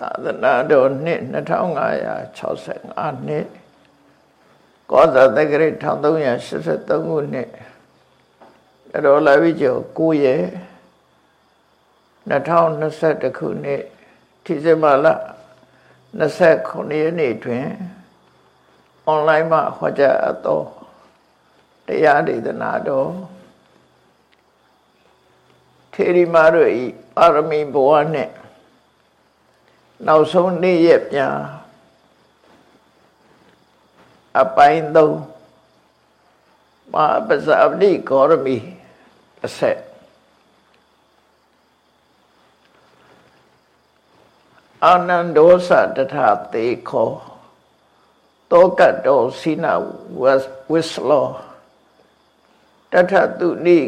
သာသနာတော်နှစ်2565နှစ်ကောဇာတက္ကရာ1383ခုနှစ်အတော်လာပြီကျော်9ရက်2021ခုနှစ်ဒီဇင်ဘာလ29ရက်နေ့တွင်အွန်လိုင်းမှာဟောကြားအပ်သောတရားဒေသနာတော်ထေရီမာတို့ဤပါရမီဘဝနှင့် နောက်ဆုံးနေ့ရက်ပြန်အပိုင်းသုံးမပဇာပတိဂေါရမီအဆက်အာနန္ဒောသတထသေခောတောကတောစိနဝစ္စလောတထတုနိ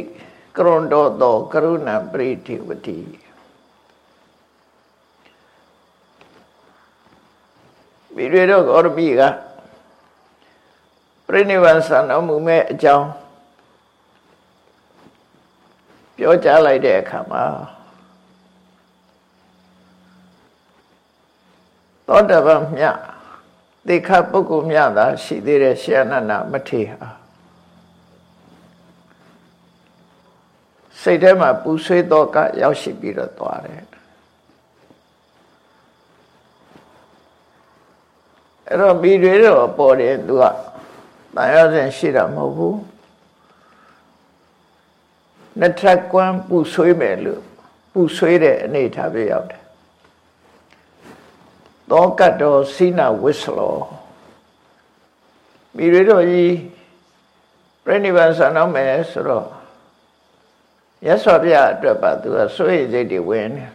ကရွန်တောတောကရုဏပရိတိဝတိ မိတွေတော့ဂေါရမိကပြိနိဗ္ဗာန်ဆံတော်မူမဲ့အကြောင်းပြောကြားလိုက်တဲ့အခါမှာသောတပန်မြသေခပုဂ္ဂိုလ်မြသာရှိသေးတဲ့ရှေအနန္ဒမထေဟာစိတ်ထဲမှာပူဆွေးတော့ကရောက်ရှိပြီးတော့သွားတယ် အဲ့တော့မိတွေတော့ပေါ်တယ်သူကတန်ရစဉ်ရှိတာမဟုတ်ဘူးနှစ်ထပ်ကွမ်းပူဆွေးမယ်လို့ပူဆွေးတဲ့အနေထားပြရောက်တယ်သောကတ်တော်စိနာဝစ္စလောမိတွေတော့ကြီးပြိဋိဘံဆန္ဒမယ်ဆိုတော့ရသော်ပြအတွက်ပါသူကစွေစိတ်တွေဝင်တယ်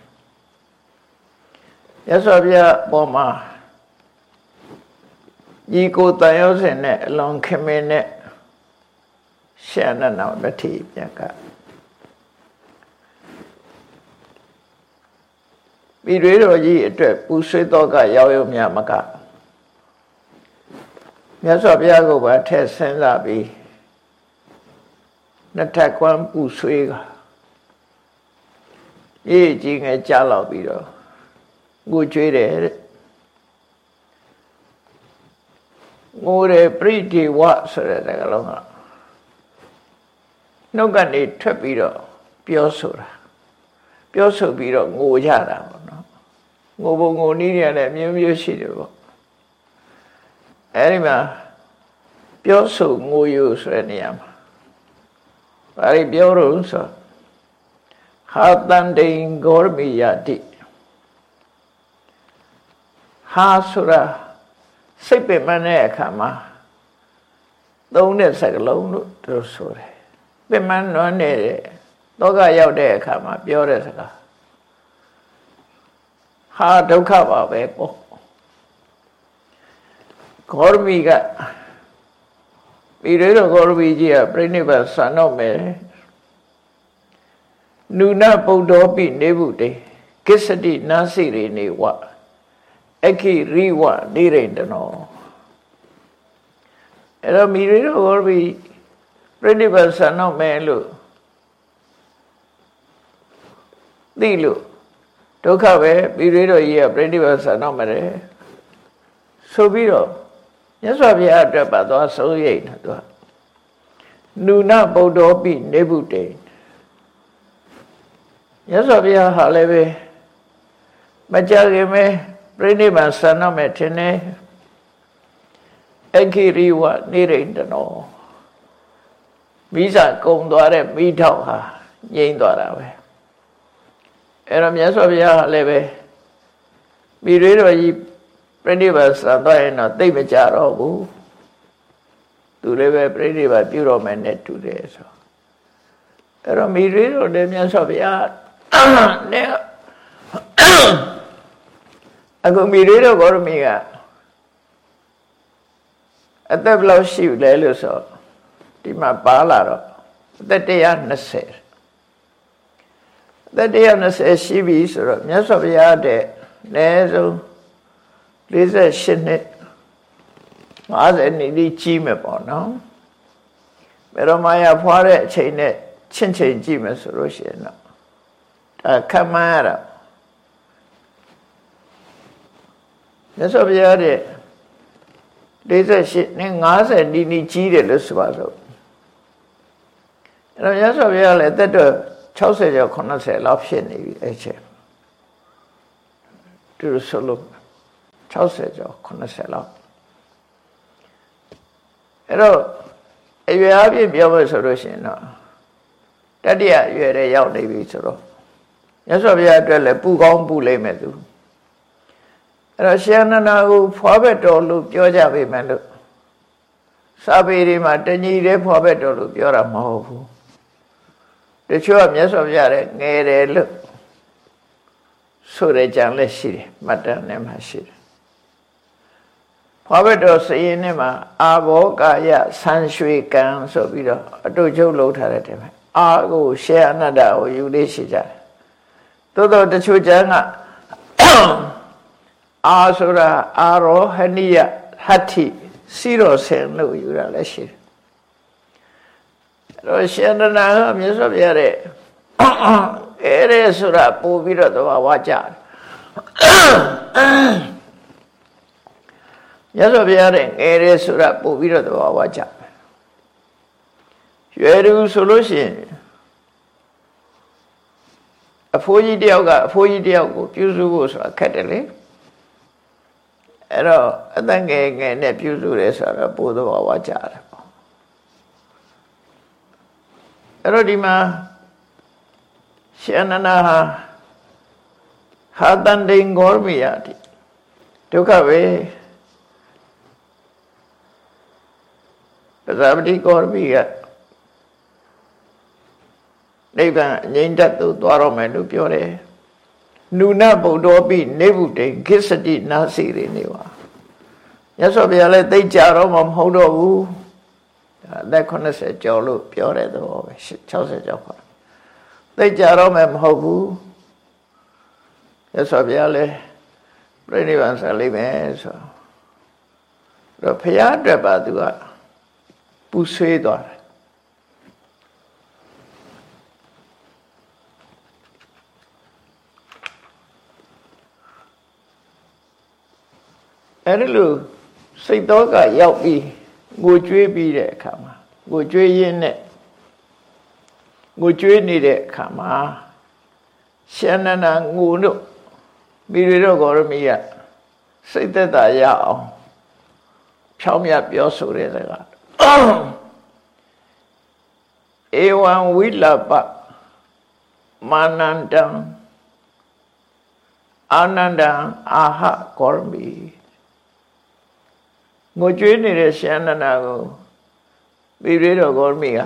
ရသော်ပြပေါ်မှာ ညီကိုတန်ရုံးစင်နဲ့အလွန်ခင်မင်းနဲ့ရှန္ဒနာမထေပြကပြီးတွေတော်ကြီးအတွက်ပူဆွေးတော့ကရောက်ရုံမြမကမြတ်စွာဘုရားကိုပါထည့်ဆင်းလာပြီးနှစ်ထပ်ကွမ်းပူဆွေးကရေးကြီးငယ်ကြားလောက်ပြီးတော့ငိုကြွေးတယ်တဲ့ ငိုတယ်ပရိဒီဝဆိုတဲ့စကားလုံးကနှုတ်ကနေထွက်ပြီးတော့ပြောဆိုတာပြောဆိုပြီးတော့ငိုကြတာပေါ့နော်ငိုဖို့ငိုနည်းတွေလည်းမျိုးမျိုးရှိတယ်ပေါ့အဲဒီမှာပြောဆိုငိုယူဆိုတဲ့နေရာမှာဘာလို့ပြောလို့ဆိုဟာတန်တိန်ဂေါရမိယတိဟာဆိုတာ စိတ်ပင်ပန်းတဲ့အခါမှာသုံးတဲ့စကားလုံးလို့သူတို့ဆိုတယ်ပင်ပန်းနွမ်းနေတဲ့တောကရောက်တဲ့အခါမှာပြောတဲ့စကားဟာဒုက္ခပါပဲပေါ့ဂေါရမီကပြီးတော့ဂေါရမီကြီးကပြိဋိဘဆန်တော့မယ်နုနပုဒ္ဓောပိနေဘူးတေကိစ္စတိနာစီရိနေဝ အခိရိဝနေရိတနောအဲ့တော့မိရိတော့ဟောပြီးပြိဋိပတ်ဆန်တော့မယ်လို့သိလို့ဒုက္ခပဲမိရိတော့ကြီးကပြိဋိပတ်ဆန်တော့မယ်ဆိုပြီးတော့မြတ်စွာဘုရားအတွက်ပါသွားဆုံးရိတ်တာသူကနုနဗုဒ္ဓောပိနေဗုတေမြတ်စွာဘုရားဟာလည်းပဲမကြခင်ပဲ ပြိဋိဘံဆန္ဒမဲ့ထင်တယ်အခိရိဝနေရိတနောမိစာကုံသွားတဲ့မိထောက်ဟာငြိမ့်သွားတာပဲအဲ့တော့မြတ်စွာဘုရားလည်းပဲမိတွေတော်ကြီးပြိဋိဘံဆန်သွားရင်တော့သိမကြတော့ဘူးသူလည်းပဲပြိဋိဘံပြုတော်မယ်နဲ့တူတယ်ဆိုအဲ့တော့မိတွေတော်လည်းမြတ်စွာဘုရားနဲ့ အခုမိရေတို့ဘောရမီကအသက်ဘယ်လောက်ရှိလဲလို့ဆိုဒီမှာပါလာတော့အသက်120အသက်120ရှိပြီဆိုတော့မြတ်စွာဘုရားတဲ့အနည်းဆုံး48နှစ်50နှစ်ဒီကြီးမယ်ပေါ့နော်ဘယ်တော့မှရဖွားတဲ့အချိန်နဲ့ချင့်ချိန်ကြည့်မယ်ဆိုလို့ရှိရင်တော့ဒါခမန်းရတာ မြတ်စွာဘုရားတဲ့48နဲ့50ဒီနီကြီးတယ်လို့ဆိုပါတော့အဲ့တော့မြတ်စွာဘုရားလည်းတက်တော့60ကျော်80လောက်ဖြစ်နေပြီအဲ့ချက်သူဆိုလို့60ကျော်80လောက်အဲ့တော့အရွယ်အပြည့်ပြောမယ်ဆိုလို့ရှိရင်တော့တတိယအရွယ်တဲ့ရောက်နေပြီဆိုတော့မြတ်စွာဘုရားအတွက်လည်းပူကောင်းပူလိမ့်မယ်သူ အဲ့တော့ရှင်နန္ဒာကိုဖွာဘက်တော်လို့ပြောကြပေမဲ့လို့စာပေတွေမှာတညီတဲ့ဖွာဘက်တော်လို့ပြောတာမဟုတ်ဘူးတချို့ကမြတ်စွာဘုရားရဲ့ငယ်တယ်လို့ဆိုရကြံလက်ရှိတယ်မှတ်တမ်းနဲ့မှရှိတယ်ဖွာဘက်တော်စရင်နဲ့မှာအာဘောကာယဆန်းရွှေကံဆိုပြီးတော့အတုချုပ်လုပ်ထားတဲ့တဲ့အာကိုရှေအနတ္တကိုယူလေးရှိကြတယ်သို့တော့တချို့ကျမ်းက အာဆိုတာအာရောဟနိယဟတ္ထိစီရောဆင်လို့ယူတာလည်းရှိတယ်အဲ့တော့ရှင်နနာကမြတ်စွာဘုရားတဲ့အဲ့ဒါဆိုတာပို့ပြီးတော့သဘာဝကြတယ်မြတ်စွာဘုရားတဲ့ငယ်ရဲဆိုတာပို့ပြီးတော့သဘာဝကြတယ်ရွယ်သူဆိုလို့ရှိရင်အဖိုးကြီးတယောက်ကအဖိုးကြီးတယောက်ကိုပြုစုဖို့ဆိုတာခက်တယ်လေ အဲ့တော့အသက်ငယ်ငယ်နဲ့ပြုစုတယ်ဆိုတော့ပို့တော့ဝါကြတယ်ပေါ့အဲ့တော့ဒီမှာရှင်အနန္ဒဟာဟာတန်တိန်ဂေါမိယတိဒုက္ခပဲပဇာပတိဂေါမိကနိဗ္ဗာန်အငြိမ့်တတ်သို့သွားတော့မယ်လို့ပြောတယ် နုနဗုဒ္ဓောပိနေဗုတေခိစတိနာစီရိနေပါမြတ်စွာဘုရားလည်းသိကြတော့မှမဟုတ်တော့ဘူးအသက်80ကျော်လို့ပြောတဲ့သဘောပဲ60ကျော်ခေါ်သိကြတော့မှမဟုတ်ဘူးမြတ်စွာဘုရားလည်းပြိဋိဘံဆက်လိမ့်မယ်ဆိုတော့ဘုရားအတွက်ပါသူကပူဆွေးသွားတယ် အဲ့ဒီလိုစိတ်တော်ကရောက်ပြီးငိုကြွေးပြီးတဲ့အခါမှာငိုကြွေးရင်းနဲ့ငိုကြွေးနေတဲ့အခါမှာရှင်နန္ဒငိုတို့မိတွေတော့ဂေါရမီကစိတ်သက်သာရအောင်ဖြောင်းမြပြောဆိုတဲ့စကားဧဝံဝိလပမာနန္တံအာနန္ဒံအာဟဂေါရမီ ငိုကြွေးနေတဲ့ရှန္ဒနာကိုပိရိတော်ဂေါရမီက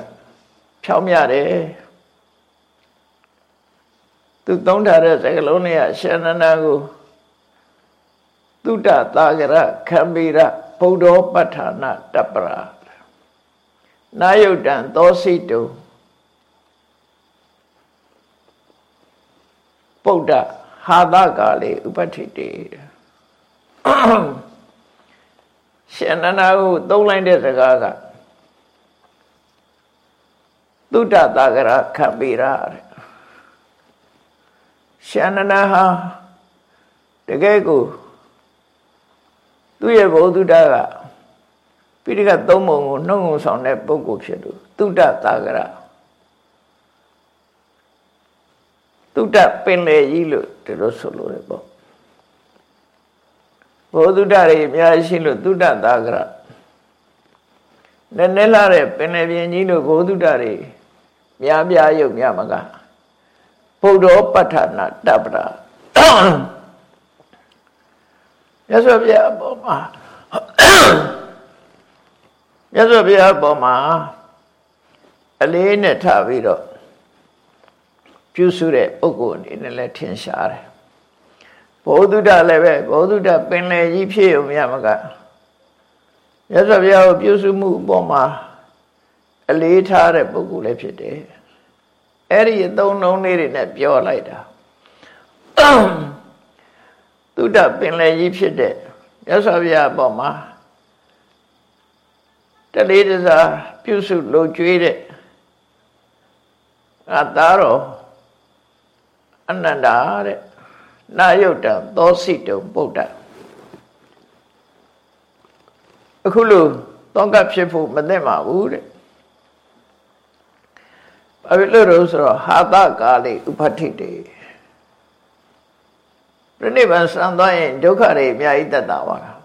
ဖြောင်းမြတယ်သူသုံးထားတဲ့စကားလုံးတွေကရှန္ဒနာကိုသုတ္တသာဂရခံမိရဗုဒ္ဓောပဋ္ဌာနာတပ္ပရာနာယုတ်တံသောစိတုပုဒ္ဒဟာသကာလေဥပဋ္ဌိတေ ရှင်နန္ဒာကိုသုံးလိုက်တဲ့စကားကသုတ္တသာဂရခပိရာတဲ့ရှင်နန္ဒာဟာတကယ်ကိုသူ့ရဲ့ဘုဒ္ဓတာကပိဋကသုံးပုံကိုနှုတ်ငုံဆောင်တဲ့ပုဂ္ဂိုလ်ဖြစ်လို့သုတ္တသာဂရသုတ္တပင်လေကြီးလို့ဒီလိုဆိုလို့ရပေါ့ ဘောဓုတ္တတွေအများရှိလို့သုတ္တသာကရနည်းနည်းလာတဲ့ပင်လယ်ပြင်ကြီးလို့ဘောဓုတ္တတွေများများရုပ်များမကဘုဒ္ဓောပဋ္ဌာနာတပ္ပရာမြတ်စွာဘုရားအပေါ်မှာမြတ်စွာဘုရားအပေါ်မှာအလေးနဲ့ထားပြီးတော့ပြုစုတဲ့ပုဂ္ဂိုလ်အနေနဲ့လည်းထင်ရှားတယ် ဘောဓုတလည်းပဲဘောဓုတပင်လယ်ကြီးဖြစ်ုံရမကမြတ်စွာဘုရားကိုပြုစုမှုအပေါ်မှာအလေးထားတဲ့ပုဂ္ဂိုလ်လည်းဖြစ်တယ်အဲ့ဒီအသုံးနှုန်းလေးတွေနဲ့ပြောလိုက်တာသုဒ္ဓပင်လယ်ကြီးဖြစ်တဲ့မြတ်စွာဘုရားအပေါ်မှာတလေးတစားပြုစုလိုကျွေးတဲ့ငါသားတော်အနန္တာတဲ့ နာယုတ်တံသောစိတုံပုဒ္ဒအခုလို့တောကဖြစ်ဖို့မသင့်ပါဘူးတဲ့ဘာဖြစ်လို့လဲဆိုတော့ဟာသကာလိဥပဋ္ဌိတေပြိဋိဘံစံသွားရင်ဒုက္ခတွေအများကြီးတက်တာပါလား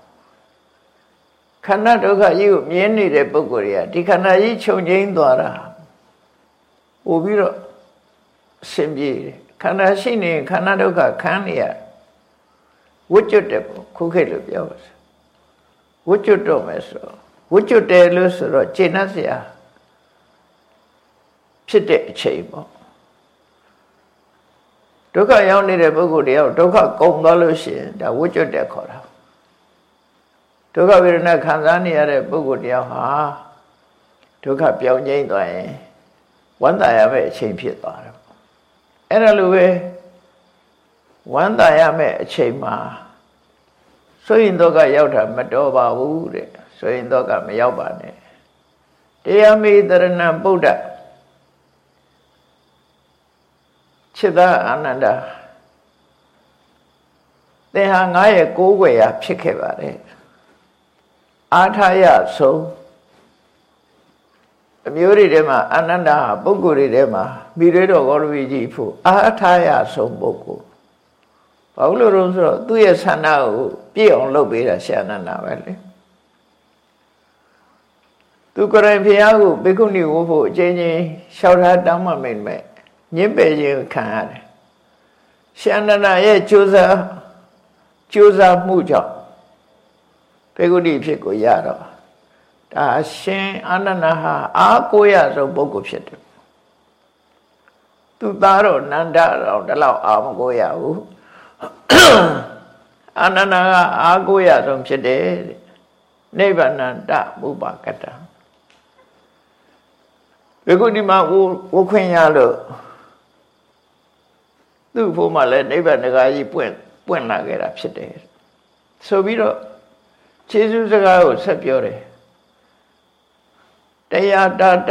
ခန္ဓာဒုက္ခကြီးကိုမြင်နေတဲ့ပုဂ္ဂိုလ်တွေကဒီခန္ဓာကြီးခြုံငိမ့်သွားတာပို့ပြီးတော့အစဉ်ပြေတယ် ခန္ဓာရှိနေခန္ဓာဒုက္ခခံနေရဝှကျွတ်တယ်ပေါ့ခုခေတ်လို့ပြောပါစဝှကျွတ်တော့မယ်ဆိုဝှကျွတ်တယ်လို့ဆိုတော့ခြေနှက်စရာဖြစ်တဲ့အချိန်ပေါ့ဒုက္ခရောက်နေတဲ့ပုဂ္ဂိုလ်တယောက်ဒုက္ခကုန်သွားလို့ရှိရင်ဒါဝှကျွတ်တယ်ခေါ်တာဒုက္ခဝေဒနာခံစားနေရတဲ့ပုဂ္ဂိုလ်တယောက်ဟာဒုက္ခပြောင်းကျိမ့်သွားရင်ဝမ်းသာရမယ့်အချိန်ဖြစ်သွားတယ် အဲ့ဒါလိုပဲဝမ်းသာရမယ့်အချိန်မှာဆိုရင်တော့ကရောက်တာမတော်ပါဘူးတဲ့ဆိုရင်တော့ကမရောက်ပါနဲ့တရားမေတရဏံပုဒ္ဒခြေသာအာနန္ဒာသင်ဟာငါရဲ့ကိုးကွယ်ရာဖြစ်ခဲ့ပါတယ်အာထာယဆုံး အမျိုးတွေထဲမှာအာနန္ဒာပုဂ္ဂိုလ်တွေထဲမှာမိရေတော်ဂေါရဝီကြီးဖို့အာထာယဆုံးပုဂ္ဂိုလ်ဘာလို့လို့ဆိုတော့သူ့ရဲ့ဆန္ဒကိုပြည့်အောင်လုပ်ပေးတာရှာနန္ဒာပဲလေသူကိုယ်တိုင်ဖျားကိုဘေကုဏီဝဖို့အချင်းချင်းလျှောက်ထားတောင်းမှမိမ့်မဲ့ညစ်ပယ်ခြင်းခံရတယ်ရှာနန္ဒာရဲ့ကြိုးစားကြိုးစားမှုကြောင့်ဘေကုဏီဖြစ်ကိုရတော့ ဒါရှင်အာနန္ဒဟာအာကိုရဆုံးပုဂ္ဂိုလ်ဖြစ်တယ်သူသားတော့နန္ဒတော့ဒီလောက်အာမကိုရဘူးအာနန္ဒကအာကိုရဆုံးဖြစ်တယ်တဲ့နိဗ္ဗာန်တမုပါကတံဘယ်ခုဒီမှာဝခွင့်ရလို့သူ့ဖို့မှလည်းနိဗ္ဗာန်တကားကြီးပွင့်ပွင့်လာခဲ့တာဖြစ်တယ်ဆိုပြီးတော့ခြေစူးစကားကိုဆက်ပြောတယ် တရားတာတ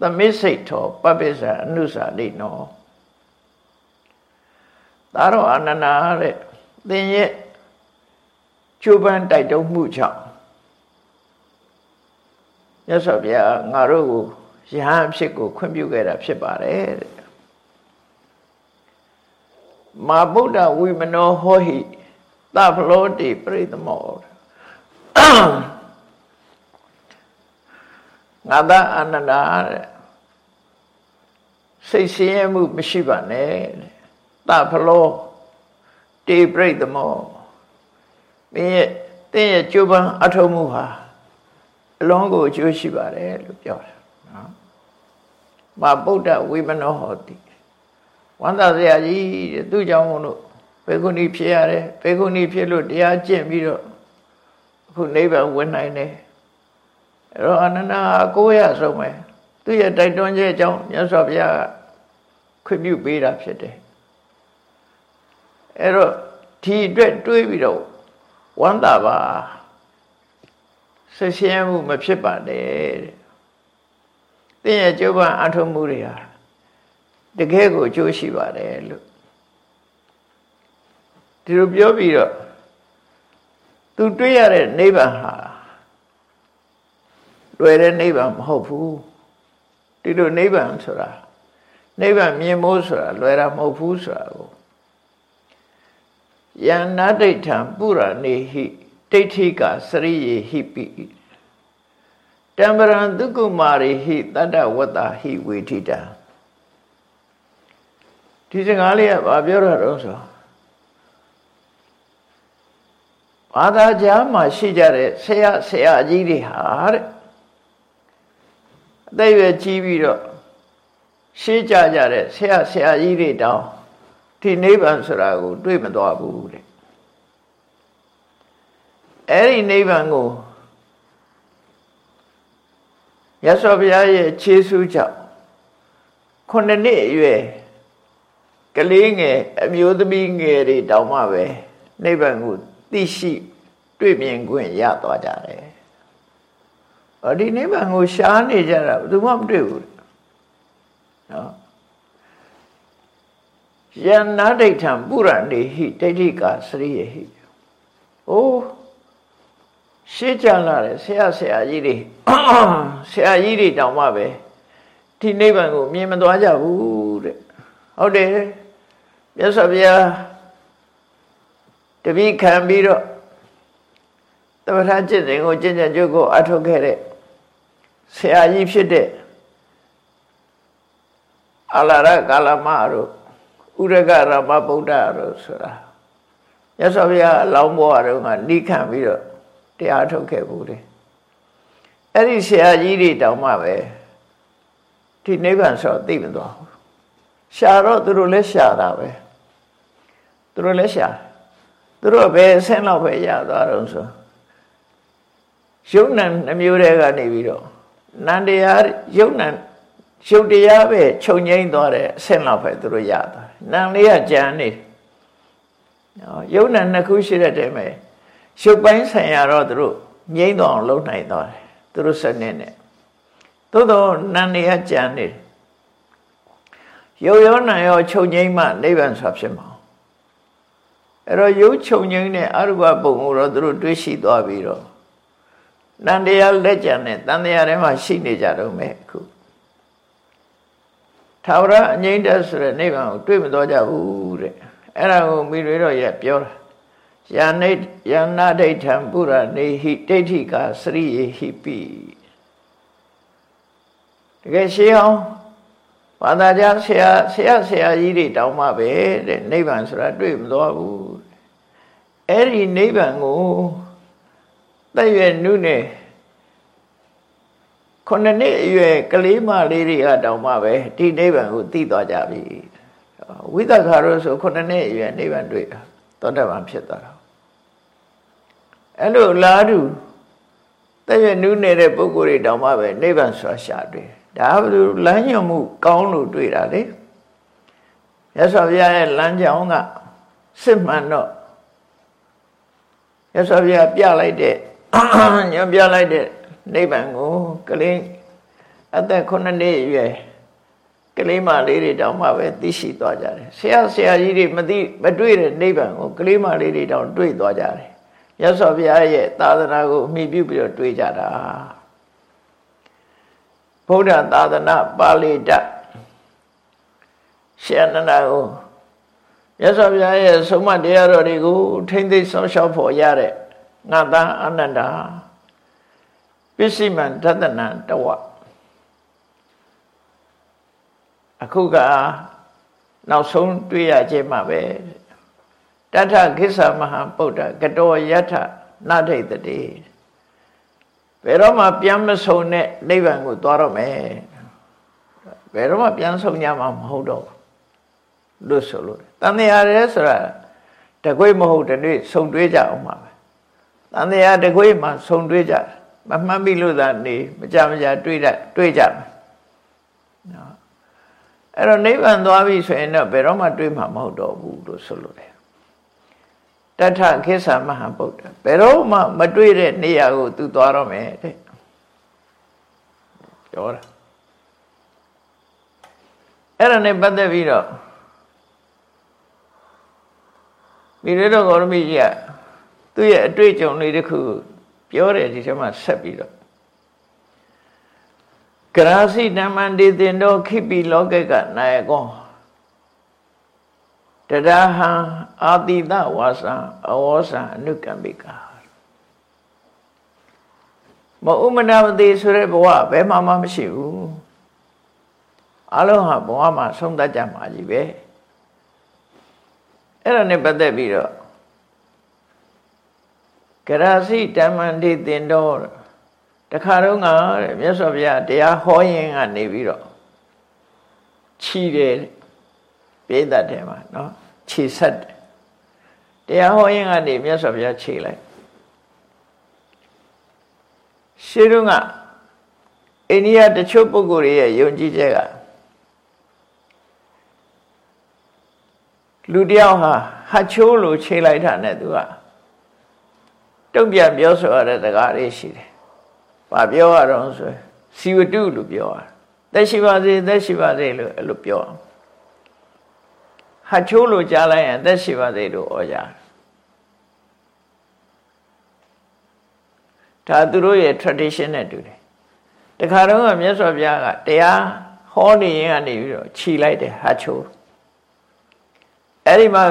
သမိစိတ်ထောပပိစ္ဆာအနုစာလိနောဒါတော့အနန္နာတဲ့သင်ရဲ့ကျိုးပန်းတိုက်တုံးမှုကြောင့်ရသော်ဗျာငါတို့ကိုယဟန်ဖြစ်ကို ခွင့်ပြုခဲ့တာဖြစ်ပါတယ်တဲ့မာဗုဒ္ဓဝိမနောဟောဟိသဖလောတိပရိသမော ငါသာအာနန္ဒာတဲ့စိတ်ဆင်းရဲမှုမရှိပါနဲ့တဲ့တဖလောတေပြိတမောမင်းရဲ့တင်းရဲ့ကြိုးပမ်းအထောက်မှုဟာအလုံးကိုအကျိုးရှိပါတယ်လို့ပြောတာနော်မဗုဒ္ဓဝိမနောဟောတိဝန္တာစရာကြီးတဲ့သူ့ကြောင့်မို့လို့ဘေကုဏီဖြစ်ရတယ်ဘေကုဏီဖြစ်လို့တရားကျင့်ပြီးတော့အခုနိဗ္ဗာန်ဝင်နိုင်တယ် အဲ့တော့အနန္တအကိုရဆုံးပဲသူ့ရဲ့တိုက်တွန်းချက်အကြောင်းမြတ်စွာဘုရားခွင့်ပြုပေးတာဖြစ်တယ်အဲ့တော့ဒီအတွက်တွေးပြီးတော့ဝမ်းသာပါဆက်ရှင်းမှုမဖြစ်ပါနဲ့တဲ့သင်ရဲ့ကြိုးပမ်းအထုံးမှုတွေဟာတကယ်ကိုအကျိုးရှိပါတယ်လို့ဒီလိုပြောပြီးတော့သူတွေးရတဲ့နိဗ္ဗာန်ဟာ လွယ်တဲ့နိဗ္ဗာန်မဟုတ်ဘူးဒီလိုနိဗ္ဗာန်ဆိုတာနိဗ္ဗာန်မြင်ဖို့ဆိုတာလွယ်တာမဟုတ်ဘူးဆိုတာကိုယန္နာဒိဋ္ဌံပုရဏေဟိဒိဋ္ဌိကစရိယေဟိပိတံပရံသုကုမာရိဟိတတ္တဝတ္တဟိဝေထိတံဒီစကားလေးကဘာပြောရတော့ဆိုဘာသာကြားမှာရှိကြတဲ့ဆရာဆရာကြီးတွေဟာတဲ့အ သက်ရွယ်ကြီးပြီးတော့ရှေးကြကြတဲ့ဆရာဆရာကြီးတွေတောင်းဒီနိဗ္ဗာန်ဆိုတာကို တွေ့မသွားဘူးတဲ့အဲ့ဒီနိဗ္ဗာန်ကိုရသော်ဘုရားရဲ့ခြေဆုကြောင့်ခုနှစ်နှစ်အရွယ်ကလေးငယ်အမျိုးသမီးငယ်တွေတောင်းမှပဲနိဗ္ဗာန်ကိုသိရှိ တွေ့မြင်ခွင့်ရသွားကြတယ်။ အော်ဒီနိဗ္ဗာန်ကိုရှားနေကြတာဘယ်သူမှမတွေ့ဘူး။နော်ယန္နာဒိဋ္ဌံပုရဏေဟိဒိဋ္ဌိကာစရိယဟိ။အိုးရှေ့ကြလာတယ်ဆရာဆရာကြီးတွေဆရာကြီးတွေတောင်မှပဲဒီနိဗ္ဗာန်ကိုမြင်မသွားကြဘူးတဲ့ဟုတ်တယ်မြတ်စွာဘုရားတပိခံပြီးတော့တပ္ပထာจิตစဉ်ကိုကျင့်ကြံကြုတ်ကိုအထုတ်ခဲ့တဲ့ ဆရာကြီးဖြစ်တဲ့အလာရကာလမတို့ဥရကရမဗုဒ္ဓတို့ဆိုတာမြတ်စွာဘုရားအလောင်းဘဝတုန်းကနိခံပြီးတော့တရားထုတ်ခဲ့ဘူးလေအဲ့ဒီဆရာကြီးတွေတောင်မှပဲဒီနိဗ္ဗာန်ဆိုသိမသွားဘူးရှာတော့သူတို့လည်းရှာတာပဲသူတို့လည်းရှာသူတို့ပဲဆင်းတော့ပဲရသွားတော့ဆိုယုံနံနှမျိုးတွေကနေပြီးတော့ နန္တရားယုံနံရုပ်တရားပဲခြုံငိမ့်သွားတဲ့အဆင့်လောက်ပဲသူတို့ရသွားနံလေးကကြံနေယုံနံနှစ်ခုရှိတဲ့တည်းမဲ့ရုပ်ပိုင်းဆိုင်ရာတော့သူတို့ငိမ့်သွားအောင်လုပ်နိုင်သွားတယ်သူတို့စနစ်နဲ့သို့တော့နံတွေကကြံနေတယ်ရုပ်ရောနံရောခြုံငိမ့်မှနိဗ္ဗာန်ဆိုတာဖြစ်မှာအဲ့တော့ရုပ်ခြုံငိမ့်တဲ့အရုပပုံကိုတော့သူတို့တွေးရှိသွားပြီးတော့ နန္တရားလက်ကြံတဲ့တန်တရားထဲမှာရှိနေကြတော့မယ်အခုသာဝရအငိမ့်တက်ဆိုတဲ့နိဗ္ဗာန်ကိုတွေ့မသွားကြဘူးတဲ့အဲ့ဒါကိုမိတွေတော့ရပြောတာယာနိယနာဒိဋ္ဌံပုရနေဟိဒိဋ္ဌိကာစရိယေဟိပိတကယ်ရှင်းအောင်ဘာသာကြားဆရာဆရာဆရာကြီးတွေတောင်းမှပဲတဲ့နိဗ္ဗာန်ဆိုတာတွေ့မသွားဘူးအဲ့ဒီနိဗ္ဗာန်ကို တက်ရွယ်နုနဲ့ခုနှစ်နှစ်အရွယ်ကလေးမလေးတွေကတောင်မှပဲဒီနိဗ္ဗာန်ကိုသိသွားကြပြီဝိသခါရောဆိုခုနှစ်နှစ်အရွယ်နိဗ္ဗာန်တွေ့တာသောတပန်ဖြစ်သွားတာအဲ့လိုလားတူတက်ရွယ်နုနေတဲ့ပုဂ္ဂိုလ်တွေတောင်မှပဲနိဗ္ဗာန်ဆိုတာရှာတွေ့ဒါဘယ်လိုလမ်းညွှန်မှုကောင်းလို့တွေ့တာလေရသော်ဘုရားရဲ့လမ်းကြောင်းကစစ်မှန်တော့ရသော်ဘုရားပြလိုက်တဲ့ ညွှန်ပြလိုက်တဲ့နိဗ္ဗာန်ကိုကလေးအသက်9နှစ်အရွယ်ကလေးမလေးတွေတောင်မှပဲသိရှိသွားကြတယ်ဆရာဆရာကြီးတွေမသိမတွေ့တဲ့နိဗ္ဗာန်ကိုကလေးမလေးတွေတောင်တွေ့သွားကြတယ်ရသော်ဘုရားရဲ့သာသနာကိုအမိပြုပြီးတော့တွေ့ကြတာဗုဒ္ဓသာသနာပါဠိတရှင်နန္ဒကိုရသော်ဘုရားရဲ့ဆုံးမတရားတော်တွေကိုထိမ့်သိမ်းဆောင်ရှောက်ဖို့ရတဲ့ ငါသားအနန္ဒာပစ္စည်းမံတသနံတဝအခုကနောက်ဆုံးတွေ့ရခြင်းမှာပဲတထခိစ္ဆမဟာပုဒ္ဒကတောယထနာဒိတတိဘယ်တော့မှပြန်မဆုံးတဲ့နိဗ္ဗာန်ကိုသွားတော့မယ်ဘယ်တော့မှပြန်ဆုံးကြမှာမဟုတ်တော့လို့ဆိုလို့တန်တရားရဲဆိုတာတကွေးမဟုတ်တဲ့နေ့ဆုံတွေးကြအောင်ပါပဲ တန်တရားတကွေးမှာဆုံတွေးကြတယ်မမှတ်မိလို့သာနေမကြမကြတွေးတတ်တွေးကြမယ်နော်အဲ့တော့နိဗ္ဗာန်သွားပြီဆိုရင်တော့ဘယ်တော့မှတွေးမှာမဟုတ်တော့ဘူးလို့ဆိုလို့တယ်တထခေသမဟာဗုဒ္ဓဘယ်တော့မှမတွေးတဲ့နေရာကို သူသွားတော့မယ်တဲ့ပြောတာအဲ့ဒါနဲ့ပတ်သက်ပြီးတော့မိရတော်ဂေါရမိကြီးက သူ့ရဲ့အတွေ့အကြုံလေးတစ်ခုပြောတယ်ဒီထဲမှာဆက်ပြီးတော့ကရာစီဓမ္မန္တိတင်တော်ခိပိလောကကနာယကောတရဟံအာတိတဝါစံအဝောစံအနုကံပိကာမဥမနာမတိဆိုတဲ့ဘဝဘယ်မှမှမရှိဘူးအလုံးဟာဘဝမှာဆုံးတတ်ကြမှာကြီးပဲအဲ့ဒါနဲ့ပတ်သက်ပြီးတော့ ကရာစီတမ္မန္တိတင်တော်တခါတော့ကတဲ့မြတ်စွာဘုရားတရားဟောရင်ကနေပြီးတော့ခြီးတယ်ပိဋတ်တယ်မှာနော်ခြေဆက်တယ်တရားဟောရင်ကနေမြတ်စွာဘုရားခြေလိုက်ရှင်းတော့ကအိန္ဒိယတချို့ပုဂ္ဂိုလ်ရဲ့ယုံကြည်ချက်ကလူတယောက်ဟာဟချိုးလို့ခြေလိုက်တာနဲ့သူက တုံ့ပြန်ပြောဆိုရတဲ့စကားလေးရှိတယ်။ဘာပြောရတော့ဆိုစီဝတုလို့ပြောရ။သက်ရှိပါစေသက်ရှိပါစေလို့အဲ့လိုပြောအောင်။ဟာချိုးလို့ကြားလိုက်ရင်သက်ရှိပါစေလို့ဩကြ။ဒါသူတို့ရဲ့ tradition နဲ့တူတယ်တခါတော့မြတ်စွာဘုရားကတရားဟောနေရင်ကနေပြီးတော့ခြိလိုက်တယ်ဟာချိုးအဲ့ဒီမှာ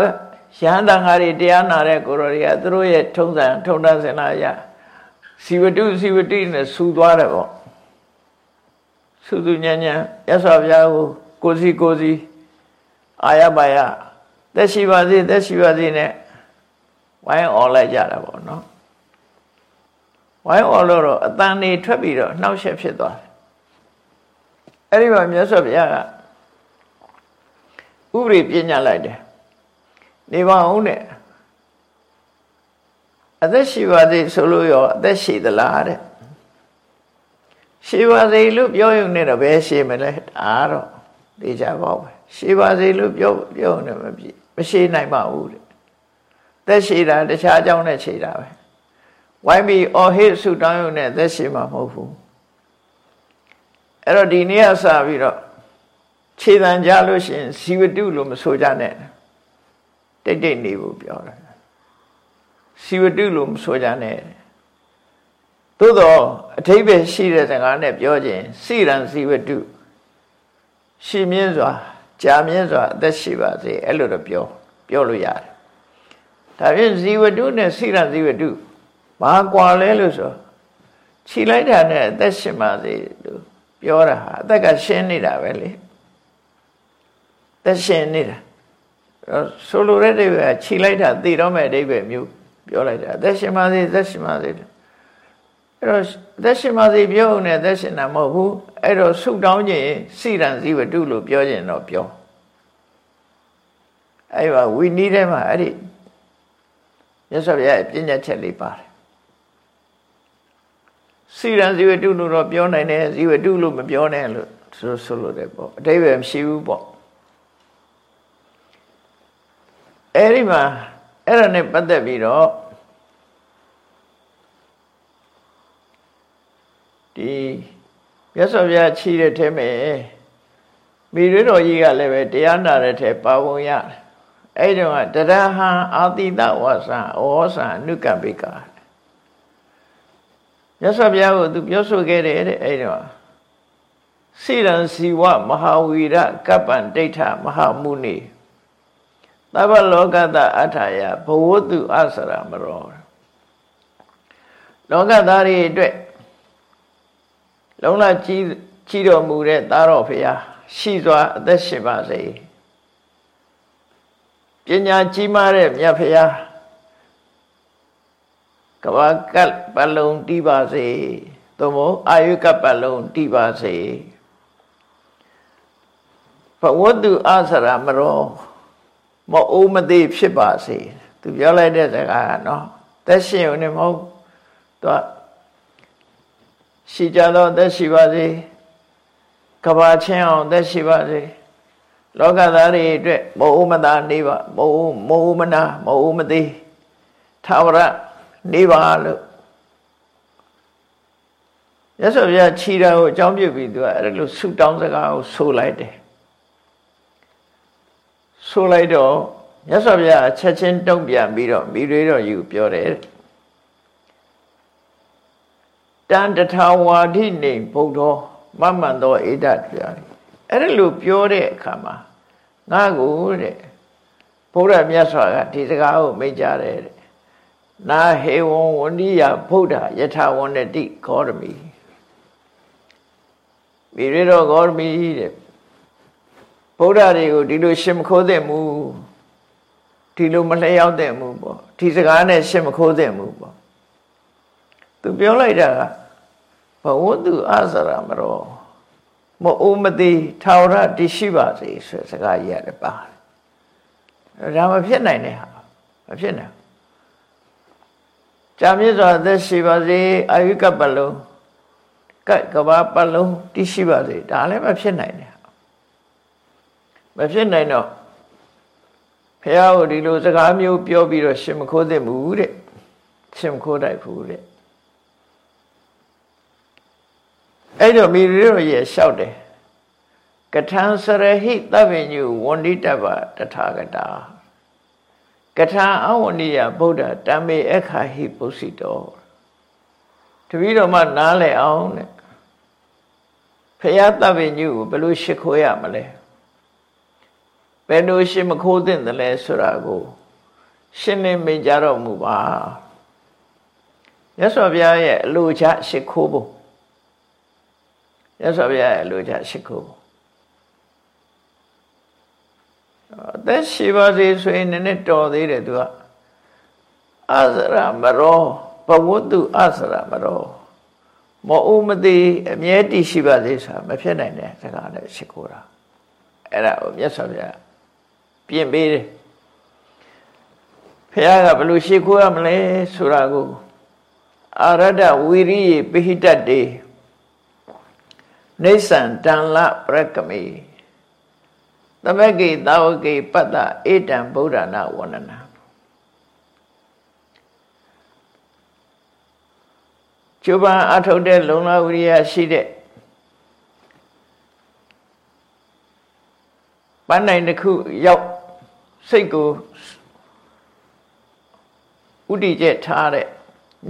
ရဟန္တာငါတွေတရားနာတဲ့ကိုရောတွေကသူတို့ရဲ့ထုံးစံထုံးတမ်းစင်လာရစီဝတုစီဝတိနဲ့ဆူသွားတယ်ပေါ့ဆူဆူညံ့ညံ့ရသော်ဘုရားကိုကိုစီကိုစီအာရပါယသက်ရှိပါစေသက်ရှိပါစေနဲ့ဝိုင်းអော်လိုက်ကြတာပေါ့နော်ဝိုင်းអော်လို့တော့အတန်နေထွက်ပြီးတော့နှောက်ယှက်ဖြစ်သွားတယ်အဲ့ဒီမှာမြတ်စွာဘုရားကဥပရိပညာလိုက်တယ် နေပါအောင်နဲ့အသက်ရှိပါစေဆိုလို့ရောအသက်ရှိသလားတဲ့ရှိပါစေလို့ပြောရုံနဲ့တော့ဘယ်ရှိမလဲဒါတော့သိကြပါဦးရှိပါစေလို့ပြောပြောနေမဖြစ်မရှိနိုင်ပါဘူးတဲ့သက်ရှိတာတခြားအကြောင်းနဲ့ရှိတာပဲဝိုင်းပြီးအော်ဟစ်ဆူတောင်းရုံနဲ့သက်ရှိမှာမဟုတ်ဘူးအဲ့တော့ဒီနေ့ကစပြီးတော့ခြေတံကြလို့ရှိရင်ဇီဝတုလို့မဆိုကြနဲ့ တိတ်တိတ်နေဖို့ပြောတယ်စီဝတုလို့မဆိုကြနဲ့သို့တော့အထိပ္ပယ်ရှိတဲ့စကားနဲ့ပြောခြင်းစိရန်စီဝတုရှိမြင့်စွာကြာမြင့်စွာအသက်ရှိပါစေအဲ့လိုတော့ပြောပြောလို့ရတယ်ဒါဖြင့်ဇီဝတုနဲ့စိရန်ဇီဝတုဘာကွာလဲလို့ဆိုခြိလိုက်တာနဲ့အသက်ရှင်ပါစေလို့ပြောတာဟာအသက်ကရှင်းနေတာပဲလေသက်ရှင်နေတာ ဆိုလိုတဲ့အိဗယ်ခြိလိုက်တာသိတော့မဲ့အိဗယ်မျိုးပြောလိုက်တာအသက်ရှင်ပါစေသက်ရှင်ပါစေအဲ့တော့သက်ရှင်ပါစေပြောနေသက်ရှင်တာမဟုတ်ဘူးအဲ့တော့ဆုတောင်းခြင်းစိရန်ဇီဝတုလို့ပြောခြင်းတော့ပြောအဲ့ပါဝီနီးထဲမှာအဲ့ဒီမြတ်စွာဘုရားရဲ့ပညာချက်လေးပါတယ်စိရန်ဇီဝတုလို့တော့ပြောနိုင်တယ်ဇီဝတုလို့မပြောနဲ့လို့ဆိုဆိုလို့တယ်ပေါ့အတိပ္ပယ်မရှိဘူးပေါ့ အဲ့ဒီမှာအဲ့ဒါနဲ့ပတ်သက်ပြီးတော့ဒီမြတ်စွာဘုရားခြိတဲ့ထဲမှာမိရွေးတော်ကြီးကလည်းပဲတရားနာတဲ့ထဲပါဝင်ရတယ်အဲ့ဒီမှာတရဟံအာတိတဝါစာဩဇာအနုကပိကာမြတ်စွာဘုရားကိုသူပြောဆိုခဲ့တယ်တဲ့အဲ့ဒီမှာစိရန်စီဝမဟာဝီရကပ္ပံဒိဋ္ဌမဟာမုနိ သဗ္ဗလောကတအထာယဘဝတုအစရမရောလောကသားတွေအတွက်လုံလကြီးကြီးတော်မူတဲ့သားတော်ဖရာရှိစွာအသက်ရှင်ပါစေပညာကြီးမားတဲ့မြတ်ဖရာကဘာကတ်ပလုံးတီးပါစေသို့မဟုတ်အာယုကပလုံးတီးပါစေဘဝတုအစရမရော မအိုးမသေးဖြစ်ပါစေသူပြောလိုက်တဲ့စကားကနော်သက်ရှင်ုံနဲ့မဟုတ်သူရှိကြတော့သက်ရှိပါစေကဘာချင်းအောင်သက်ရှိပါစေလောကသားတွေအတွက်မအိုးမသာနေပါမအိုးမအိုးမနာမအိုးမသေးသာဝရနေပါလို့ရသော်ပြခြီတာကိုအကြောင်းပြုပြီးသူကအဲ့လိုဆုတောင်းစကားကိုဆိုလိုက်တယ် ဆိုလိုက်တော့မြတ်စွာဘုရားချက်ချင်းတုံ့ပြန်ပြီးတော့မိတွေတော်ယူပြောတယ်တန်တထာဝါဒိနေဘုဒ္ဓမမှန်သောဧဒတရားအဲ့ဒါလိုပြောတဲ့အခါမှာငါကိုတဲ့ဘုရားမြတ်စွာကဒီစကားကိုမိတ်ကြတယ်တဲ့နာဟေဝံဝန္ဒီယဗုဒ္ဓယထာဝန္တိဂေါရမီမိရတော်ဂေါရမီတဲ့ ဗုဒ္ဓတွေကိုဒီလိုရှင်မခိုးတဲ့မူဒီလိုမလျောက်တဲ့မူပေါ့ဒီစကားနဲ့ရှင်မခိုးတဲ့မူပေါ့သူပြောလိုက်တာကဘဝတုအစရမရောမအိုမသိထာဝရတည်ရှိပါစေဆိုစကားကြီးရတယ်ပါတယ်ဒါမဖြစ်နိုင်တဲ့ဟာမဖြစ်နိုင်ကြာမြင့်စွာသက်ရှိပါစေအာယုကပလုံးကကဘာပလုံးတည်ရှိပါစေဒါလည်းမဖြစ်နိုင်တဲ့ မဖြစ်နိုင်တော့ဖះကိုဒီလိုစကားမျိုးပြောပြီးတော့ရှင်မခိုးသင့်ဘူးတဲ့ရှင်မခိုးတိုက်ဘူးတဲ့အဲ့တော့မိရိရောရဲ့လျှောက်တယ်ကထံစရဟိသဗ္ဗညုဝန္တိတဗတထာဂတာကထံအဝန္တိယဗုဒ္ဓတံမေအခါဟိပုစိတောတတပည့်တော်မှနားလည်အောင်တဲ့ဖရာတပ်ပင်ညုကိုဘယ်လိုရှ िख ိုးရမလဲ ဘယ်လိုရှ िख မခိုးသင့်တယ်လဲဆိုတာကို ရှင်းလင်းမိကြတော်မူပါရသော်ဘုရားရဲ့အလိုချရှ िख ိုးဖို့ရသော်ဘုရားရဲ့အလိုချရှ िख ိုးဖို့အသက်ရှိပါစေဆိုရင်နည်းနည်းတော်သေးတယ်သူကအစရမရောဘဝတ္တုအစရမရောမောဥမသိအမြဲတည်ရှိပါစေဆိုတာမဖြစ်နိုင်တဲ့စကားနဲ့ရှိခိုးတာအဲ့ဒါကိုမြတ်စွာဘုရား ပြင်ပေးတယ်ဖះကဘယ်လိုရှိခိုးရမလဲဆိုတာကိုအာရဒဝီရိယပိဟိတတေနေသံတန်လပရကမေသမဂိတာဝဂိပတ္တဧတံဗုဒ္ဓနာဝန္ဒနာကျုပ်ပန်အထုတ်တဲ့လုံလဝိရိယရှိတဲ့ပန်းနိုင်တစ်ခုရောက် စိတ်ကိုဥတည်ချက်ထားတဲ့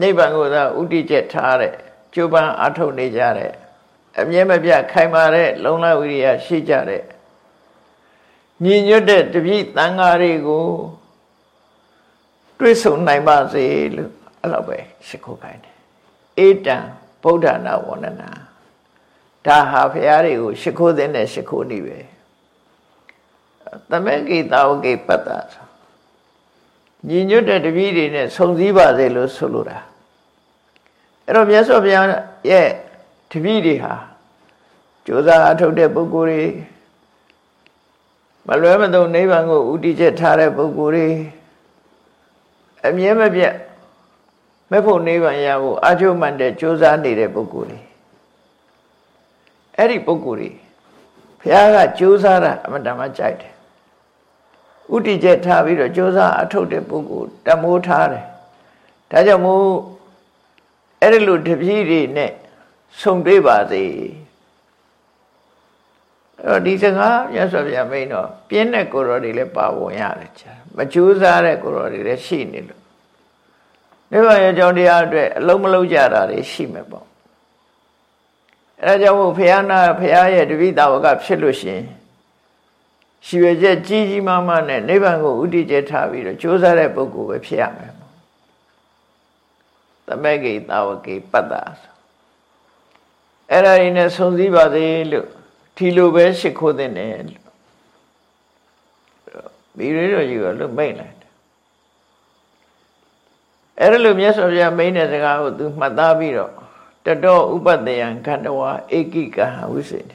နိဗ္ဗာန်ကိုသာဥတည်ချက်ထားတဲ့ကျုပ်ပန်အထုတ်နေကြတဲ့အမြဲမပြတ်ခိုင်မာတဲ့လုံလဝိရိယရှိကြတဲ့ညီညွတ်တဲ့တပိတန်ဃာတွေကိုတွေ့ဆုံနိုင်ပါစေလို့အဲ့လိုပဲရှိခိုးခိုင်းတယ်ဧတံဗုဒ္ဓနာဝန္ဒနာဒါဟာဘုရားတွေကိုရှိခိုးတဲ့နဲ့ရှိခိုးနေပဲ သမဂိတာဝဂိပတ္တာညီညွတ်တဲ့တပည့်တွေနဲ့ဆုံစည်းပါစေလို့ဆိုလိုတာအဲ့တော့မြတ်စွာဘုရားရဲ့တပည့်တွေဟာကြိုးစားအထုတ်တဲ့ပုဂ္ဂိုလ်တွေမလွဲမသွံနိဗ္ဗာန်ကိုဥတည်ချက်ထားတဲ့ပုဂ္ဂိုလ်တွေအမြဲမပြတ်မဲ့ဖို့နိဗ္ဗာန်ရဖို့အာချုမှန်တဲ့ကြိုးစားနေတဲ့ပုဂ္ဂိုလ်တွေအဲ့ဒီပုဂ္ဂိုလ်တွေဘုရားကကြိုးစားတာအမှန်တမ်းကြိုက်တယ် ဥတည်ချက်ထားပြီးတော့ကြိုးစားအထုတ်တဲ့ပုဂ္ဂိုလ်တမိုးထားတယ်ဒါကြောင့်မို့အဲ့ဒီလိုတပည့်တွေနဲ့ဆုံတွေ့ပါစေအဲ့တော့ဒီစကားမြတ်စွာဘုရားမိန်တော့ပြင်းတဲ့ကိုယ်တော်တွေလည်းပါဝင်ရတယ်ကြာမကြိုးစားတဲ့ကိုယ်တော်တွေလည်းရှိနေလို့နိဗ္ဗာန်ရဲ့ကြောင့်တရားအတွက်အလုံးမလုံးကြတာတွေရှိမယ်ပေါ့အဲဒါကြောင့်မို့ဘုရားနာဘုရားရဲ့တပိတာဝကဖြစ်လို့ရှင် ရှိရချက်ကြီးကြီးမားမားနဲ့နိဗ္ဗာန်ကိုဥတည်ကျထားပြီးတော့ကြိုးစားတဲ့ပုဂ္ဂိုလ်ပဲဖြစ်ရမယ်ပေါ့သမဂိတာဝကေပတ္တာအဲ့ဒါရင်းနဲ့ဆုံးစည်းပါစေလို့ဒီလိုပဲရှ िख ိုးတဲ့နဲ့မိရေတော်ကြီးကလို့မိတ်လိုက်တယ်အဲ့ဒါလိုမြတ်စွာဘုရားမိန်တဲ့စကားကိုသူမှတ်သားပြီးတော့တတောဥပတယံခန္ဓဝါဧကိကဟဝိစေတ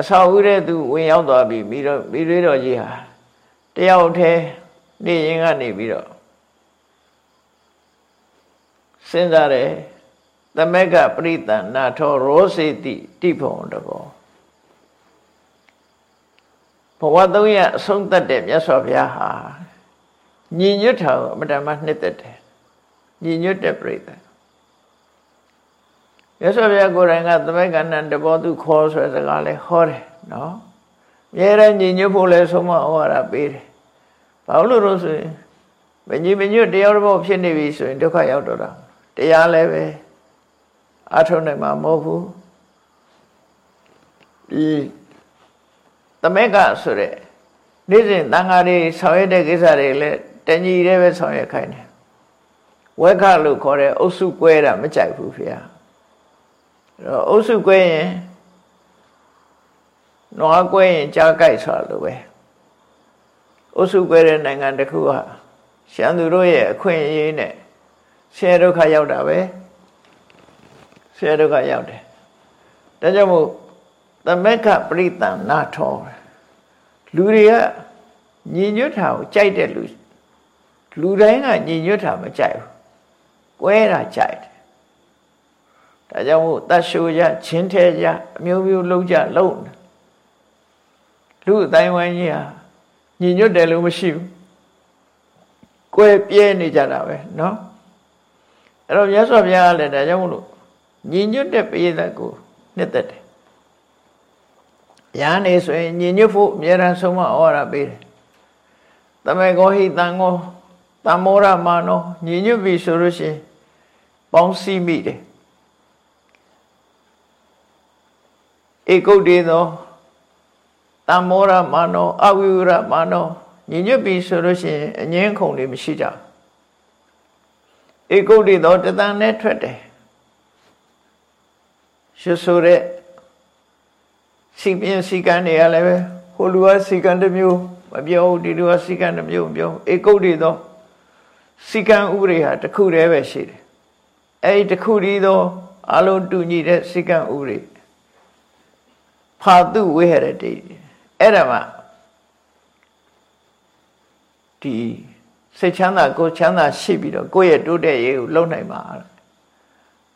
အဆောက်အဦတဲ့သူဝင်ရောက်သွားပြီပြီးတော့မိရေတော်ကြီးဟာတယောက်တည်းနေရင်ကနေပြီးတော့စဉ်းစားတယ်သမက်ကပရိသနာထောရောစေတိတိဖုံတဘောဘဝသုံးရအဆုံးသတ်တဲ့မြတ်စွာဘုရားဟာညီညွတ်တာကိုအမတမနှစ်သက်တယ်ညီညွတ်တဲ့ပရိသတ် မြတ်စွာဘုရားကိုယ်တိုင်ကသမက်ကဏ္ဍတဘောသူခေါ်ဆိုတဲ့စကားလဲဟောတယ်နော်မြဲတဲ့ညီညွတ်ဖို့လဲဆုံးမဩဝါဒပေးတယ်ဘာလို့လို့ဆိုရင်မညီမညွတ်တရားတော်ဖြစ်နေပြီဆိုရင်ဒုက္ခရောက်တော့တာတရားလည်းပဲအထုံးနိုင်မှာမဟုတ်ဘူးဒီသမက်ကဆိုတဲ့နေ့စဉ်တန်ဃာတွေဆောင်ရွက်တဲ့ကိစ္စတွေလည်းတညီတည်းပဲဆောင်ရွက်ခိုင်းတယ်ဝက်ခလို့ခေါ်တဲ့အုပ်စုကွဲတာမကြိုက်ဘူးဖေ။အဲ့ တော့အုပ်စုကွဲရင်နွားကွဲရင်ကြားကြိုက်ဆိုတာလိုပဲအုပ်စုကွဲတဲ့နိုင်ငံတစ်ခုဟာရှမ်းသူတို့ရဲ့အခွင့်အရေးနဲ့ဆင်းရဲဒုက္ခရောက်တာပဲ။ဆရာတို့ကရောက်တယ်ဒါကြောင့်မို့သမက္ခပရိသံနာထောလူတွေကညီညွတ်တာကိုကြိုက်တဲ့လူလူတိုင်းကညီညွတ်တာမကြိုက်ဘူးကွဲတာကြိုက်တယ် ဒါကြောင့်မို့တတ်ရှိုးကြချင်းထဲကြအမျိုးမျိုးလုံးကြလုံးလူအတိုင်းဝိုင်းကြီးဟာညီညွတ်တယ်လို့မရှိဘူးကွဲပြဲနေကြတာပဲเนาะအဲ့တော့မြတ်စွာဘုရားကလည်းဒါကြောင့်မို့လို့ညီညွတ်တဲ့ပိဋကကိုနှစ်သက်တယ်။ညာနေဆိုရင်ညီညွတ်ဖို့အများရန်ဆုံးမဩဝါဒပေးတယ်။တမေကောဟိတံကိုတမောရမာနောညီညွတ်ပြီဆိုလို့ရှိရင် ပေါင်းစည်းမိတယ် ဧကုတ်တေသောတမောရမာနောအဝိဝရမာနောညီညွတ်ပြီဆိုလို့ရှိရင်အငင်းခုန်တွေမရှိကြဧကုတ်တေသောတသံနဲ့ထွက်တယ်ရှုဆိုတဲ့စီပင်စီကံတွေကလည်းပဲဟိုလူကစီကံတစ်မျိုးမပြောဘူးဒီလူကစီကံတစ်မျိုးမပြောဧကုတ်တေသောစီကံဥပဒေဟာတစ်ခုတည်းပဲရှိတယ်အဲဒီတစ်ခုတည်းသောအလုံးတူညီတဲ့စီကံဥပဒေ ဖာတုဝိဟရတိအဲ့ဒါမှဒီစိတ်ချမ်းသာကိုယ်ချမ်းသာရှိပြီးတော့ကိုယ့်ရဲ့တိုးတက်ရေးကိုလုပ်နိုင်မှာ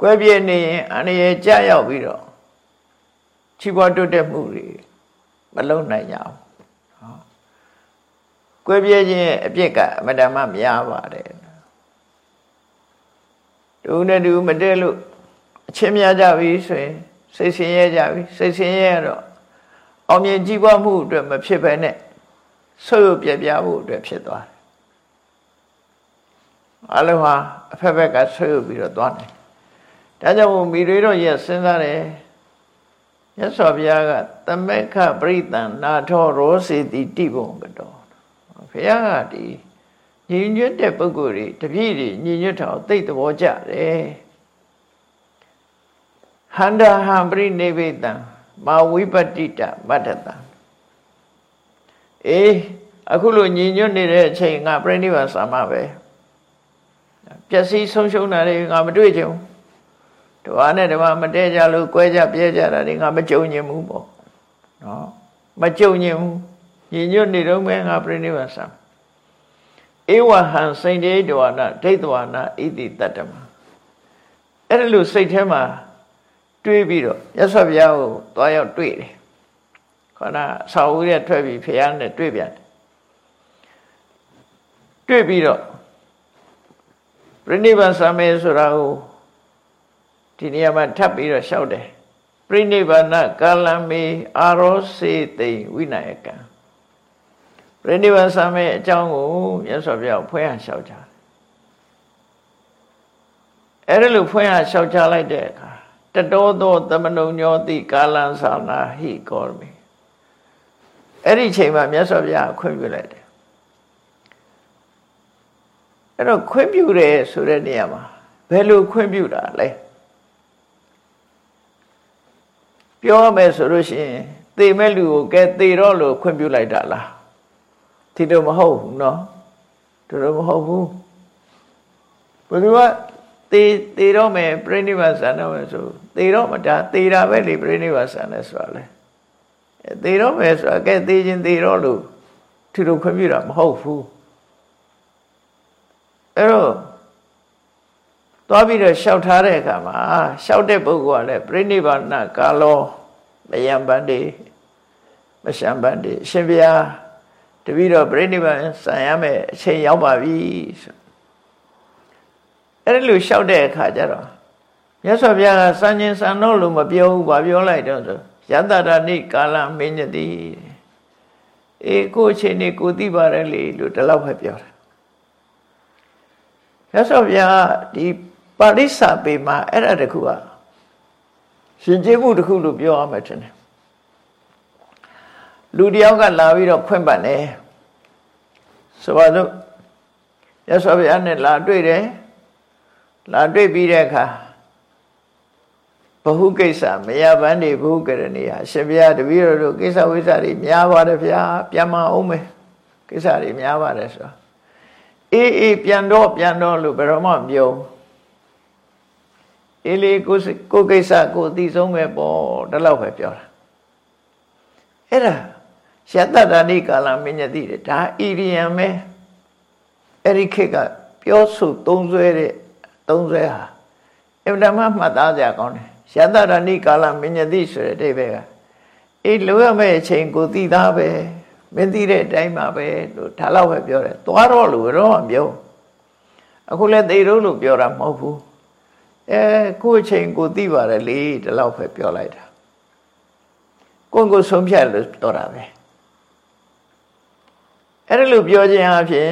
ကွဲပြဲနေရင်အနေရကြရောက်ပြီးတော့ချီးပွားတိုးတက်မှုတွေမလုပ်နိုင်ကြဘူးကွဲပြဲခြင်းအပြစ်ကအမတ္တမများပါတယ်တူနဲ့တူမတည့်လို့အချင်းများကြပြီဆိုရင် စိတ်ဆင်းရဲကြပြီစိတ်ဆင်းရဲတော့အောင်မြင်ကြည်ပွားမှုအတွက်မဖြစ်ဘဲနဲ့ဆုပ်ယုပ်ပြပြဖို့အတွက်ဖြစ်သွားတယ်အလုံးဟာအဖက်ဖက်ကဆုပ်ယုပ်ပြီးတော့သွားတယ်ဒါကြောင့်မိတွေတော့ရဲ့စဉ်းစားတယ်မြတ်စွာဘုရားကတမေခပရိသန်နာထောရောစေတိတိဘုံကတော်ဘုရားကဒီညီညွတ်တဲ့ပုဂ္ဂိုလ်တွေတပြည့်တွေညီညွတ်တာကိုသိတဲ့ဘောကြတယ် ဟန္တာဟံပရိနိဗ္ဗေတံမာဝိပတိတမတ္တတံအေးအခုလိုညီညွတ်နေတဲ့အချိန်ငါပြိဋိဘဆာမပဲပျက်စီးဆုံးရှုံးတာတွေငါမတွေ့ချင်ဘူးတဝါနဲ့တဝါမတဲကြလို့ကွဲကြပြဲကြတာတွေငါမကြုံညင်ဘူးပေါ့နော်မကြုံညင်ဘူးညီညွတ်နေတော့မဲငါပြိဋိဘဆာဧဝဟံစိန်တေတဝနာဒိဋ္ဌဝနာဣတိတတ္တမအဲ့ဒါလို့စိတ်ထဲမှာ တွေးပြီးတော့ရသော်ဘုရားကိုသွားရောက်တွေ့တယ်ခေါနဆောက်ဦးရထွက်ပြီးဖះနဲ့တွေ့ပြန်တယ်တွေ့ပြီးတော့ပြိဋိဘံသမေဆိုတာကိုဒီနေရာမှာထပ်ပြီးတော့ရှောက်တယ်ပြိဋိဘဏကာလမေအာရောစေတိဝိနာယကံပြိဋိဘံသမေအကြောင်းကိုရသော်ဘုရားဖွင့်ရရှောက်ကြတယ်အဲ့ဒါလို့ဖွင့်ရရှောက်ကြလိုက်တဲ့အခါ တတောသောသမဏုံညောတိကာလံသာနာဟိကောမိအဲ့ဒီချိန်မှာမြတ်စွာဘုရားခွင့်ပြုလိုက်တယ်အဲ့တော့ခွင့်ပြုတယ်ဆိုတဲ့နေရာမှာဘယ်လိုခွင့်ပြုတာလဲပြောရမယ်ဆိုလို့ရှိရင်သေမဲ့လူကိုကဲသေတော့လို့ခွင့်ပြုလိုက်တာလားဒီလိုမဟုတ်ဘူးเนาะဒီလိုမဟုတ်ဘူးဘယ်သူက သေသေတော့မယ်ပြိဋိဘဆန်တော့မယ်ဆိုသေတော့မဒါသေတာပဲလေပြိဋိဘဆန်လဲဆိုတာလေသေတော့မယ်ဆိုတာကဲသေခြင်းသေတော့လို့ထူထူခွင့်ပြုတာမဟုတ်ဘူးအဲ့တော့သွားပြီးတော့လျှောက်ထားတဲ့အခါမှာလျှောက်တဲ့ပုဂ္ဂိုလ်ကလည်းပြိဋိဘာနာကာလောမယံပန္တိမရှံပန္တိအရှင်ဘုရားတပည့်တော်ပြိဋိဘာဆံရမယ်အချိန်ရောက်ပါပြီဆို အဲ့လိုလျှောက်တဲ့အခါကျတော့မြတ်စွာဘုရားကစံချင်းစံတော့လို့မပြောဘူးဗာပြောလိုက်တော့ဆိုယတရဏိကာလမင်းညတိအေးကိုအချိန်နေကိုသိပါတယ်လေလို့ဒီလောက်ပဲပြောတာမြတ်စွာဘုရားဒီပါဠိစာပေမှာအဲ့ဒါတခုကရှင်ကျေးမှုတခုလို့ပြောရမှာထင်တယ်လူတယောက်ကလာပြီးတော့ဖွင့်ပတ်တယ်ဆိုပါစို့မြတ်စွာဘုရားနဲ့လာတွေ့တယ် လာတွေ့ပြီးတဲ့အခါဘဟုကိစ္စမရပန်းနေဘဟုကရဏီဟာရှင်ဘုရားတပည့်တော်တို့ကိစ္စဝိစ္စတွေများပါတယ်ဗျာပြန်မအောင်မယ်ကိစ္စတွေများပါတယ်ဆိုတော့အေးအေးပြန်တော့ပြန်တော့လို့ဘယ်တော့မှမပြောအေးလေကိုကိုကိစ္စကိုအသိဆုံးပဲပေါ့ဒီလောက်ပဲပြောတာအဲ့ဒါရှတတ္တဏိကာလမင်းညတိတယ်ဒါဣရိယံပဲအဲ့ဒီခေတ်ကပြောဆိုသုံးဆွဲတဲ့ သုံးဆွဲဟာအမှန်မှမှတ်သားကြကောင်းတယ်ယတရဏိကာလမညတိဆိုတဲ့အဓိပ္ပာယ်ကအေးလိုရမယ့်အချိန်ကိုသိသားပဲမင်းသိတဲ့အတိုင်းပါပဲလို့ဒါတော့ပဲပြောတယ်သွားတော့လို့တော့မပြောအခုလည်းသိတော့လို့ပြောတာမဟုတ်ဘူးအဲကိုယ့်အချိန်ကိုသိပါတယ်လေဒီလောက်ပဲပြောလိုက်တာကိုယ်ကိုဆုံးဖြတ်လို့ပြောတာပဲအဲ့ဒါလို့ပြောခြင်းအဖြစ်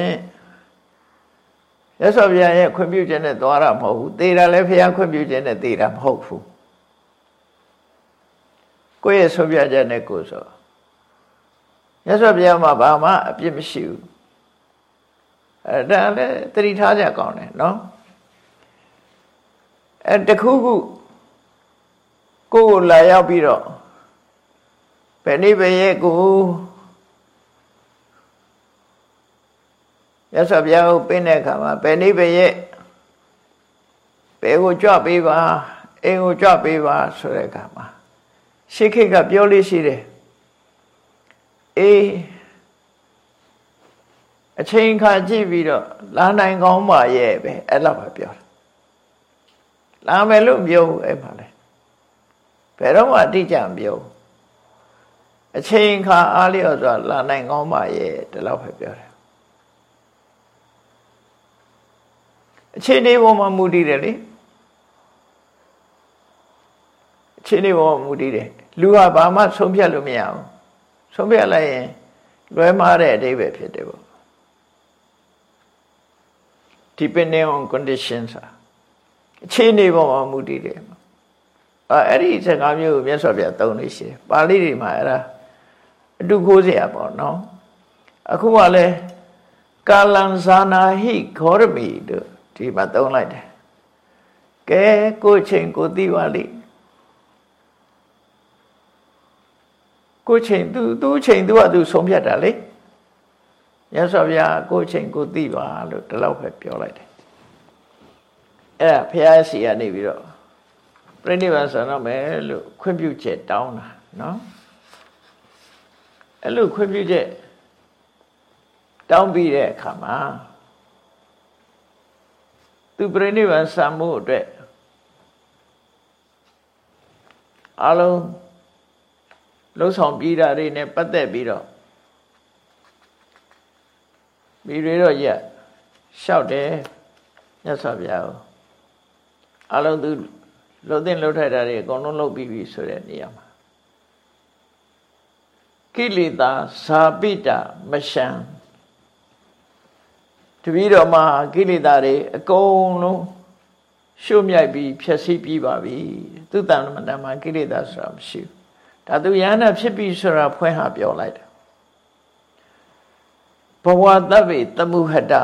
ရရသော်ဘုရားရဲ့ခွင့်ပြုခြင်းနဲ့သွားတာမဟုတ်ဘူးသေတာလည်းဘုရားခွင့်ပြုခြင်းနဲ့သေတာမဟုတ်ဘူးကိုယ့်ရဲ့ဆုံးဖြတ်ချက်နဲ့ကိုယ်ဆိုရသော်ဘုရားမှာဘာမှအပြစ်မရှိဘူးအဲဒါလည်းတတိထားကြကောင်းတယ်နော်အဲတခုခုကိုယ်လာရောက်ပြီးတော့ဘယ်နည်းပဲရဲ့ကို ရသော်ဘုရားကိုပင်းတဲ့အခါမှာဘယ်နည်းပဲရဲ့ဘယ်ကိုကြွပေးပါအိမ်ကိုကြွပေးပါဆိုတဲ့အခါမှာရှေးခေတ်ကပြောလို့ရှိတယ်အေးအချိန်ခါကြည့်ပြီးတော့လာနိုင်ကောင်းပါရဲ့ပဲအဲ့လောက်ပဲပြောတာလာမယ်လို့ပြောအဲ့မှာလဲဘယ်တော့မှအတိအကျမပြောအချိန်ခါအားလျော်စွာလာနိုင်ကောင်းပါရဲ့ဒီလောက်ပဲပြောတယ် အခြေအနေပေါ်မှာမူတည်တယ်လေအခြေအနေပေါ်မှာမူတည်တယ်လူကဘာမှဆုံးဖြတ်လို့မရဘူးဆုံးဖြတ်လိုက်ရင်လွဲမှားတဲ့အတိပဲဖြစ်တယ်ပေါ့ depending on conditions အခြေအနေပေါ်မှာမူတည်တယ်အဲအဲ့ဒီစကားမျိုးကိုမြတ်စွာဘုရားသုံးလို့ရှိတယ်ပါဠိတွေမှာအဲ့ဒါအတုခိုးစရာပေါ့နော်အခုကလည်းကာလံဇာနာဟိခောရမိတို့ ဒီမှာသုံးလိုက်တယ်ကဲကိုချိန်ကိုသိပါလိကိုချိန်သူသူချိန်သူကသူဆုံးဖြတ်တာလေရသော်ဗျာကိုချိန်ကိုသိပါလို့ဒီလောက်ပဲပြောလိုက်တယ်အဲ့ဒါဘုရားစီကနေပြီးတော့ပြိဋိဘံဆံတော့မယ်လို့ခွင့်ပြုချက်တောင်းတာနော်အဲ့လိုခွင့်ပြုချက်တောင်းပြီးတဲ့အခါမှာ သူပြိဋိဘံဆံမှုအတွက်အလုံးလှုပ်ဆောင်ပြီးတာတွေနဲ့ပတ်သက်ပြီးတော့မိတွေတော့ရက်လျှောက်တယ်မြတ်စွာဘုရားကိုအလုံးသူလှုပ်တဲ့လှုပ်ထိုက်တာတွေအကုန်လုံးလှုပ်ပြီးပြီဆိုတဲ့နေရာမှာကိလေသာဇာပိတမရှံ တပည့်တော်မှာကိလေသာတွေအကုန်လုံးရှုမြိုက်ပြီးဖြည့်ဆည်းပြီးပါပြီသူတန်မတမှာကိလေသာဆိုတာမရှိဘူးဒါသူယန္တာဖြစ်ပြီဆိုတာဖွင့်ဟာပြောလိုက်တယ်ဘဝတဗ္ဗေတမှုဟတာ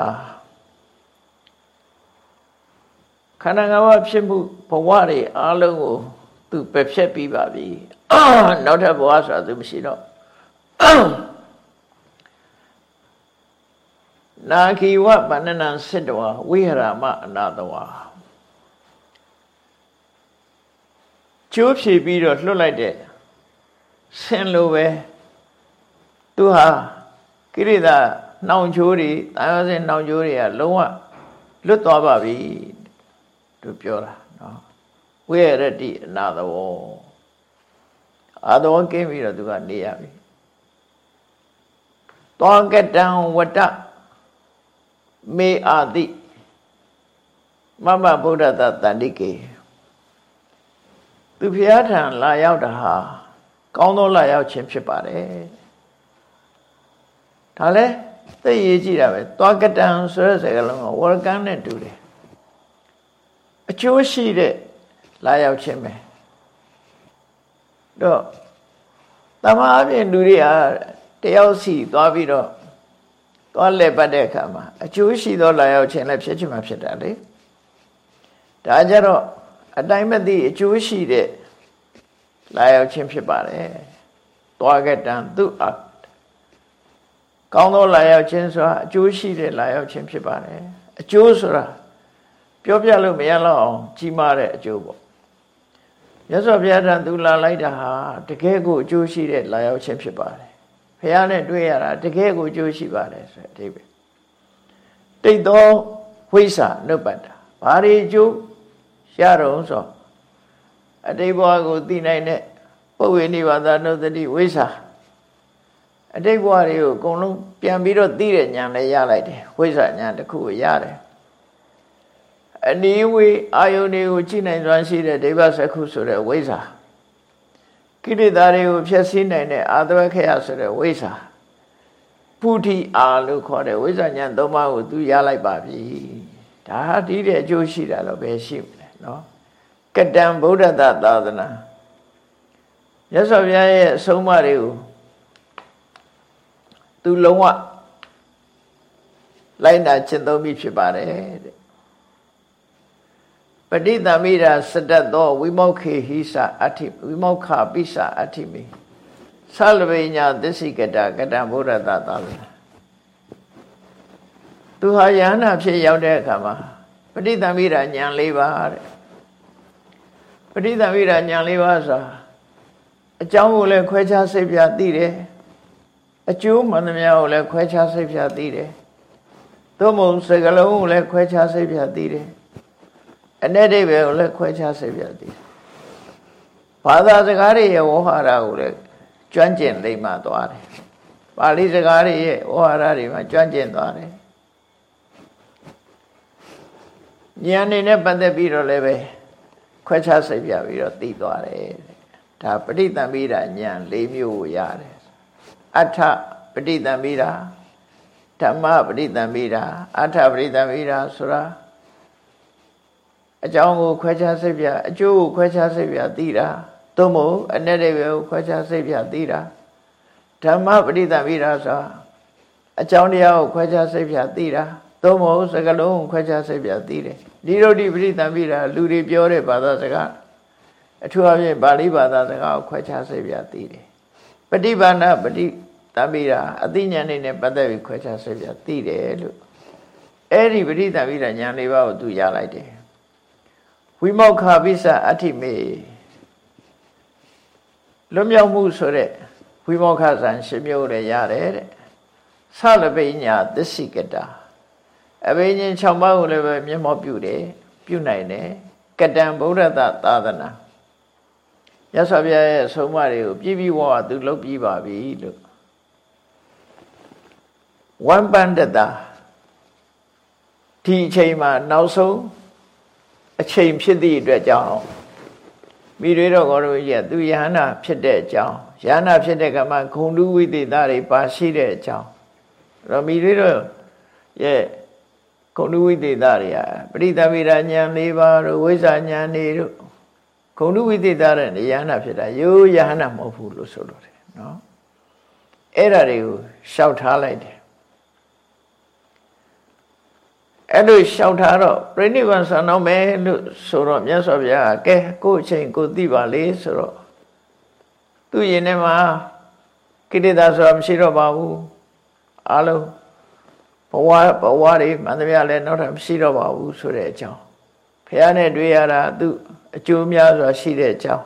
ခန္ဓာငါးပါးဖြစ်မှုဘဝတွေအားလုံးကိုသူပယ်ဖြတ်ပြီးပါပြီနောက်ထပ်ဘဝဆိုတာသူမရှိတော့ နာခီဝပဏ္ဏနံစစ်တဝဝိဟရမအနာတဝကျိုးဖြေပြီးတော့လွတ်လိုက်တဲ့ဆင်းလိုပဲသူဟာကိရိတာနှောင်ချိုးတွေတာယောစင်နှောင်ချိုးတွေကလုံးဝလွတ်သွားပါပြီသူပြောတာနော်ဝိရတိအနာသဝအာသဝကင်းပြီးတော့သူကနေရပြီတောကတံဝတ္တ မေအာတိမမဗုဒ္ဓတတန္တိကေသူဖျားထံလာရောက်တာဟာကောင်းသောလာရောက်ခြင်းဖြစ်ပါတယ်ဒါလည်းသိရေးကြည့်တာပဲသွားကတံဆိုတဲ့စကားလုံးကဝရကံနဲ့တူတယ်အကျိုးရှိတဲ့လာရောက်ခြင်းပဲတော့တမအပြင်လူတွေဟာတယောက်စီသွားပြီးတော့ သွားလဲပတ်တဲ့အခါမှာအကျိုးရှိသောလာရောက်ခြင်းလည်းဖြစ်ချင်မှဖြစ်တာလေဒါကြတော့အတိုင်းမသိအကျိုးရှိတဲ့လာရောက်ခြင်းဖြစ်ပါတယ်သွားကတံသူအကောင်းသောလာရောက်ခြင်းဆိုတာအကျိုးရှိတဲ့လာရောက်ခြင်းဖြစ်ပါတယ်အကျိုးဆိုတာပြောပြလို့မရတော့အောင်ကြီးမားတဲ့အကျိုးပေါ့မြတ်စွာဘုရားထံသူလာလိုက်တာဟာတကယ်ကိုအကျိုးရှိတဲ့လာရောက်ခြင်းဖြစ်ပါတယ် ဘုရားနဲ့တွေ့ရတာတကယ်ကိုအကျိုးရှိပါတယ်ဆိုတဲ့အဓိပ္ပာယ်တိတ်သောဝိစာနုပ္ပတ္တာဘာတွေအကျိုးရတော့ဆိုအတိတ်ဘဝကိုသိနိုင်တဲ့ပုဝေနိဗ္ဗာန်နုတ္တိဝိစာအတိတ်ဘဝတွေကိုအကုန်လုံးပြန်ပြီးတော့သိတဲ့ဉာဏ်လည်းရလိုက်တယ်ဝိဇ္ဇာဉာဏ်တစ်ခုကိုရတယ်အနည်းဝေးအာယုန်တွေကိုကြည့်နိုင်စွမ်းရှိတဲ့ဒိဗ္ဗစကုဆိုတဲ့ဝိဇ္ဇာ ကိလေသာတွေကိုဖျက်ဆီးနိုင်တဲ့အာသဝခေယဆိုတဲ့ဝိဇ္ဇာပုထိအာလို့ခေါ်တဲ့ဝိဇ္ဇာဉာဏ်သုံးပါးကိုသူရလိုက်ပါပြီဒါဟာဒီတဲ့အကျိုးရှိတာတော့ဘယ်ရှိမလဲနော်ကတံဗုဒ္ဓသာသာသနာမြတ်စွာဘုရားရဲ့အဆုံးအမတွေကိုသူလုံးဝလိုက်နာကျင့်သုံးပြီးဖြစ်ပါတယ်တဲ့ ပဋိသမိရာစတတ်သောဝိမောခေဟိစအဋ္ဌိဝိမောခပိစအဋ္ဌိမိသလဝိညာသစ္စိကတကတံဗုဒ္ဓသာသာသနာသူဟာယန္နာဖြစ်ရောက်တဲ့အခါမှာပဋိသမိရာဉာဏ်၄ပါးတဲ့ပဋိသမိရာဉာဏ်၄ပါးဆိုတာအကြောင်းကိုလည်းခွဲခြားစိတ်ပြသိတယ်အကျိုးမှန်သမျှကိုလည်းခွဲခြားစိတ်ပြသိတယ်သို့မဟုတ်စကလုံးကိုလည်းခွဲခြားစိတ်ပြသိတယ် အ내ဒိဗ္ဗေကိုလည်းခွဲခြားစိတ်ပြသိတယ်ဘာသာစကားတွေရဲ့ဝဟဟာရကိုလည်းကျွမ်းကျင်သိမှသွားတယ်ပါဠိစကားတွေရဲ့ဝဟဟာရတွေမှာကျွမ်းကျင်သွားတယ်ဉာဏ်နေနဲ့ပတ်သက်ပြီးတော့လည်းပဲခွဲခြားစိတ်ပြပြီးတော့သိသွားတယ်ဒါပဋိသင်္ပိဒါဉာဏ်၄မျိုးကိုရတယ်အထပဋိသင်္ပိဒါဓမ္မပဋိသင်္ပိဒါအထပဋိသင်္ပိဒါဆိုတာ အကြောင်းကိုခွဲခြားစိတ်ပြအကျိုးကိုခွဲခြားစိတ်ပြသိတာသို့မဟုတ်အ내တွေပဲကိုခွဲခြားစိတ်ပြသိတာဓမ္မပဋိသင်္ပိဒါဆိုတာအကြောင်းတရားကိုခွဲခြားစိတ်ပြသိတာသို့မဟုတ်စကလုံးကိုခွဲခြားစိတ်ပြသိတယ်ဒီလိုဒီပဋိသင်္ပိဒါလူတွေပြောတဲ့ဘာသာစကားအထူးအဖြင့်ပါဠိဘာသာစကားကိုခွဲခြားစိတ်ပြသိတယ်ပฏิဘာနာပฏิတံပိတာအသိဉာဏ်နဲ့ပတ်သက်ပြီးခွဲခြားစိတ်ပြသိတယ်လို့အဲ့ဒီပฏิတံပိတာဉာဏ်လေးပါးကိုသူရလိုက်တယ် ဝိမောက္ခပိစအဋ္ဌိမေလွတ်မြောက်မှုဆိုတဲ့ဝိမောက္ခဇံရှင်မျိုးလည်းရတယ်တဲ့သလပိညာသစ္စိကတာအဘိညာဉ်6ပါးကိုလည်းပဲမျက်မှောက်ပြုတယ်ပြုနိုင်တယ်ကတံဗုဒ္ဓသာသာသနာရသော်ပြရဲ့အဆုံးအမတွေကိုပြည့်ပြည့်ဝဝသူလုပ်ပြီးပါပြီလို့ဝမ်ပန္တတာဒီအချိန်မှာနောက်ဆုံး အချိန်ဖြစ်သည့်အတွက်ကြောင့်မိတွေတော်ကောတို့ရဲ့သူယဟနာဖြစ်တဲ့အကြောင်းယဟနာဖြစ်တဲ့ကမှဂုံတုဝိသေသတွေပါရှိတဲ့အကြောင်းအဲ့တော့မိတွေတော်ရဲ့ဂုံတုဝိသေသတွေကပရိသဗေဒဉာဏ်၄ပါးတို့ဝိဇ္ဇာဉာဏ်တွေတို့ဂုံတုဝိသေသတဲ့ယဟနာဖြစ်တာရိုးယဟနာမဟုတ်ဘူးလို့ဆိုလို့တယ်နော်အဲ့ဒါတွေကိုရှောက်ထားလိုက်တယ် အဲ့လိုရှောက်ထားတော့ပြိဋိဘံဆံတော့မယ်လို့ဆိုတော့မြတ်စွာဘုရားကဲကိုယ့်အချိန်ကိုသိပါလေဆိုတော့သူ့ရင်ထဲမှာကိလေသာဆိုတာမရှိတော့ပါဘူးအလုံးဘဝဘဝတွေမန္တမရလည်းနောက်ထပ်မရှိတော့ပါဘူးဆိုတဲ့အကြောင်းဘုရားနဲ့တွေ့ရတာသူအကျိုးများစွာရှိတဲ့အကြောင်း